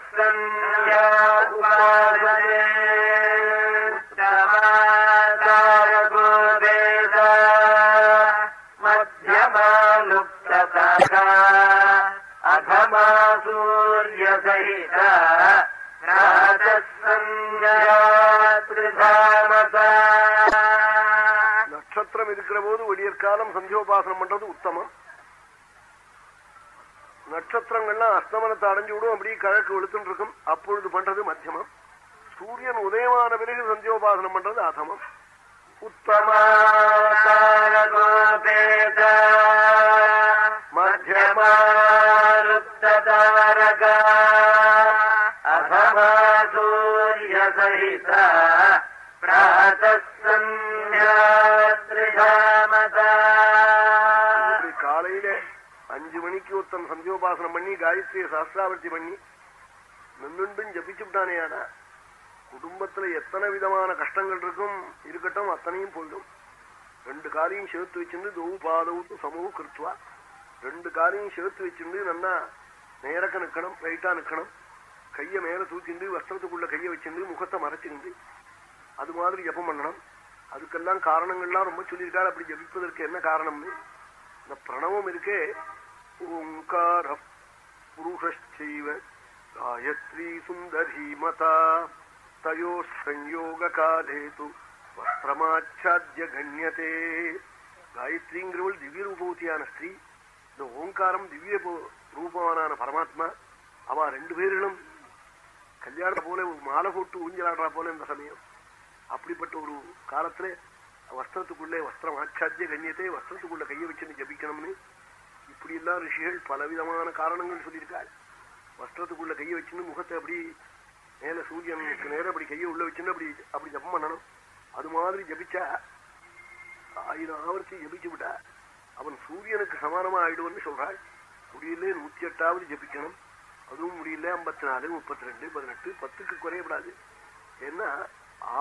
விடியற்காலம் சந்தியோபாசனம் பண்றது உத்தமம். நட்சத்திரங்கள்லாம் அஸ்தமனத்தை அடைஞ்சு விடும் அப்படி கிழக்கு வெளுத்துட்டு இருக்கும். அப்பொழுது பண்றது மத்தியமம். சூரியன் உதயமான பிறகு சந்தியோபாசனம் பண்றது அதமம் உத்தமா சாஸ்திரம் சந்தியோபாசனம் பண்ணி காயத்ரிய சாஸ்திராவர்த்தி பண்ணி நின்றுண்டும் ஜபிச்சுட்டானேயாடா குடும்பத்துல எத்தனை விதமான கஷ்டங்கள் இருக்கும் இருக்கட்டும் அத்தனையும் போயிடும். ரெண்டு காலையும் சேர்த்து வச்சிருந்து தௌ பாதவுத்து சமூக கிருத்துவா ரெண்டு காலையும் சேர்த்து வச்சிருந்து நல்லா நேரக்க நிக்கணும் ரைட்டா நிக்கணும் கையை மேல தூக்கிண்டு வஸ்திரத்துக்குள்ள கையை வச்சிருந்து முகத்தை மறைச்சிருந்து அது மாதிரி ஜபம் பண்ணணும். அதுக்கெல்லாம் காரணங்கள்லாம் ரொம்ப சொல்லியிருக்காரு. அப்படி ஜபிப்பதற்கு என்ன காரணம்னு? இந்த பிரணவம் இருக்கே ஓங்கார புருஷைவ காயத்ரி சுந்தரி மதா. தயோ சயோக காலே வஸ்திரமாச்சாத்திய கண்யத்தே காயத்ரிங்கிறவள் திவ்ய ரூபவதியான ஸ்திரீ. இந்த ஓங்காரம் திவ்ய பு- ரூபவானான பரமாத்மா. அவ ரெண்டு பேர்களும் கல்யாணம் போல ஒரு மாலை போட்டு ஊஞ்சலாடுறா போல இந்த சமயம். அப்படிப்பட்ட ஒரு காலத்துல வஸ்திரத்துக்குள்ளே வஸ்திரம் ஆச்சாத்திய கண்ணியத்தை வஸ்திரத்துக்குள்ள கையை வச்சுன்னு ஜபிக்கணும்னு இப்படி எல்லாம் ரிஷிகள் பலவிதமான காரணங்கள் சொல்லியிருக்காள் வஸ்திரத்துக்குள்ள கையை வச்சுன்னு முகத்தை அப்படி மேல சூரியனுக்கு நேரம் அப்படி கையை உள்ள வச்சுன்னு அப்படி அப்படி ஜபம் பண்ணணும். அது மாதிரி ஜபிச்சா ஆயிரம் ஆவர்த்தி ஜபிச்சு விட்டா அவன் சூரியனுக்கு சமானமா ஆயிடுவன்னு சொல்றாள். முடியல நூத்தி எட்டாவது ஜபிக்கணும். அதுவும் முடியல ஐம்பத்தி நாலு முப்பத்தி ரெண்டு பதினெட்டு பத்துக்கு குறையப்படாது. ஏன்னா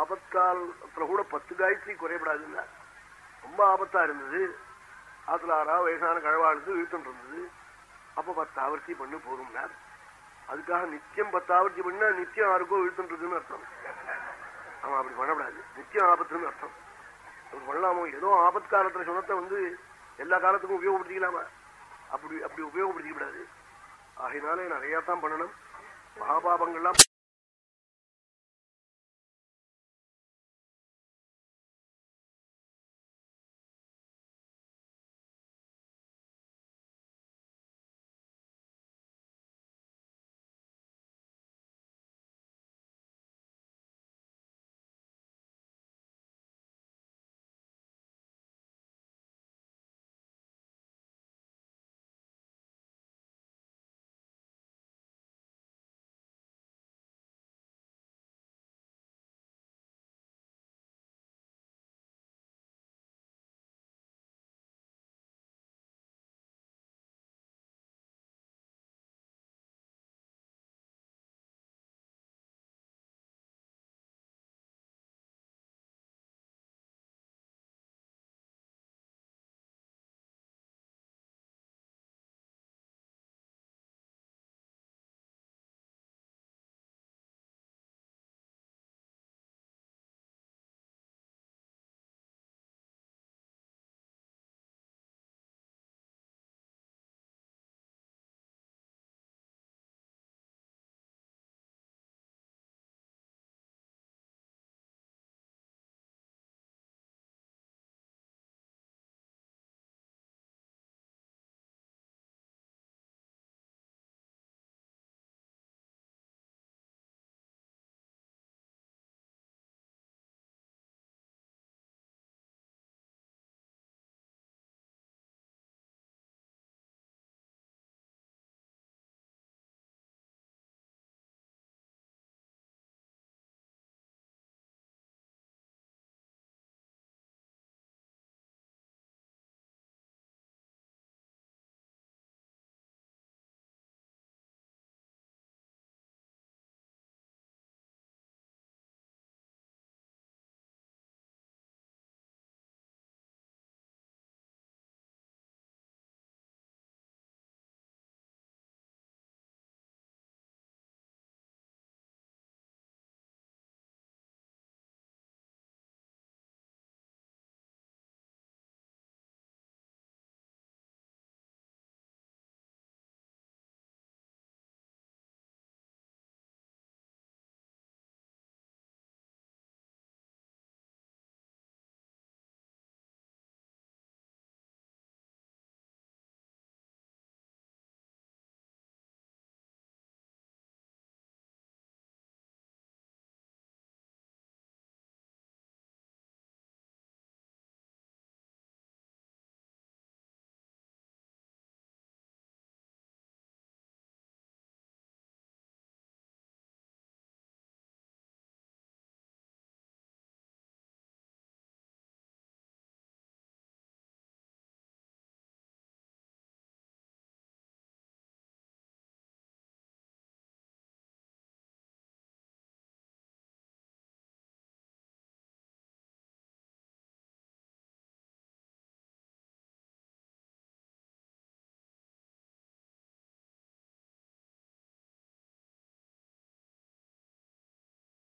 ஆபத்காலத்துல கூட பத்து காயத்ரி குறையப்படாதுன்னா ரொம்ப ஆபத்தா இருந்தது. ஆத்துல ஆறா வயசான கழவாழ்ந்து இழுத்துட்டு இருந்தது. அப்ப பத்து ஆவர்த்தி பண்ணு போதும்னார். அதுக்காக நித்தியம் பத்தாவர்த்தி பண்ணா நித்தியம் யாருக்கோ இழுத்துன்றதுன்னு அர்த்தம். அவன் அப்படி பண்ணக்கூடாது. நித்தியம் ஆபத்துன்னு அர்த்தம். அப்படி பண்ணலாமோ? ஏதோ ஆபத்து காலத்துல சொன்னத்தை வந்து எல்லா காலத்துக்கும் உபயோகப்படுத்திக்கலாமா? அப்படி அப்படி உபயோகப்படுத்திக்கூடாது ஆகையினாலே தான் பண்ணணும். மகாபாபங்கள்லாம்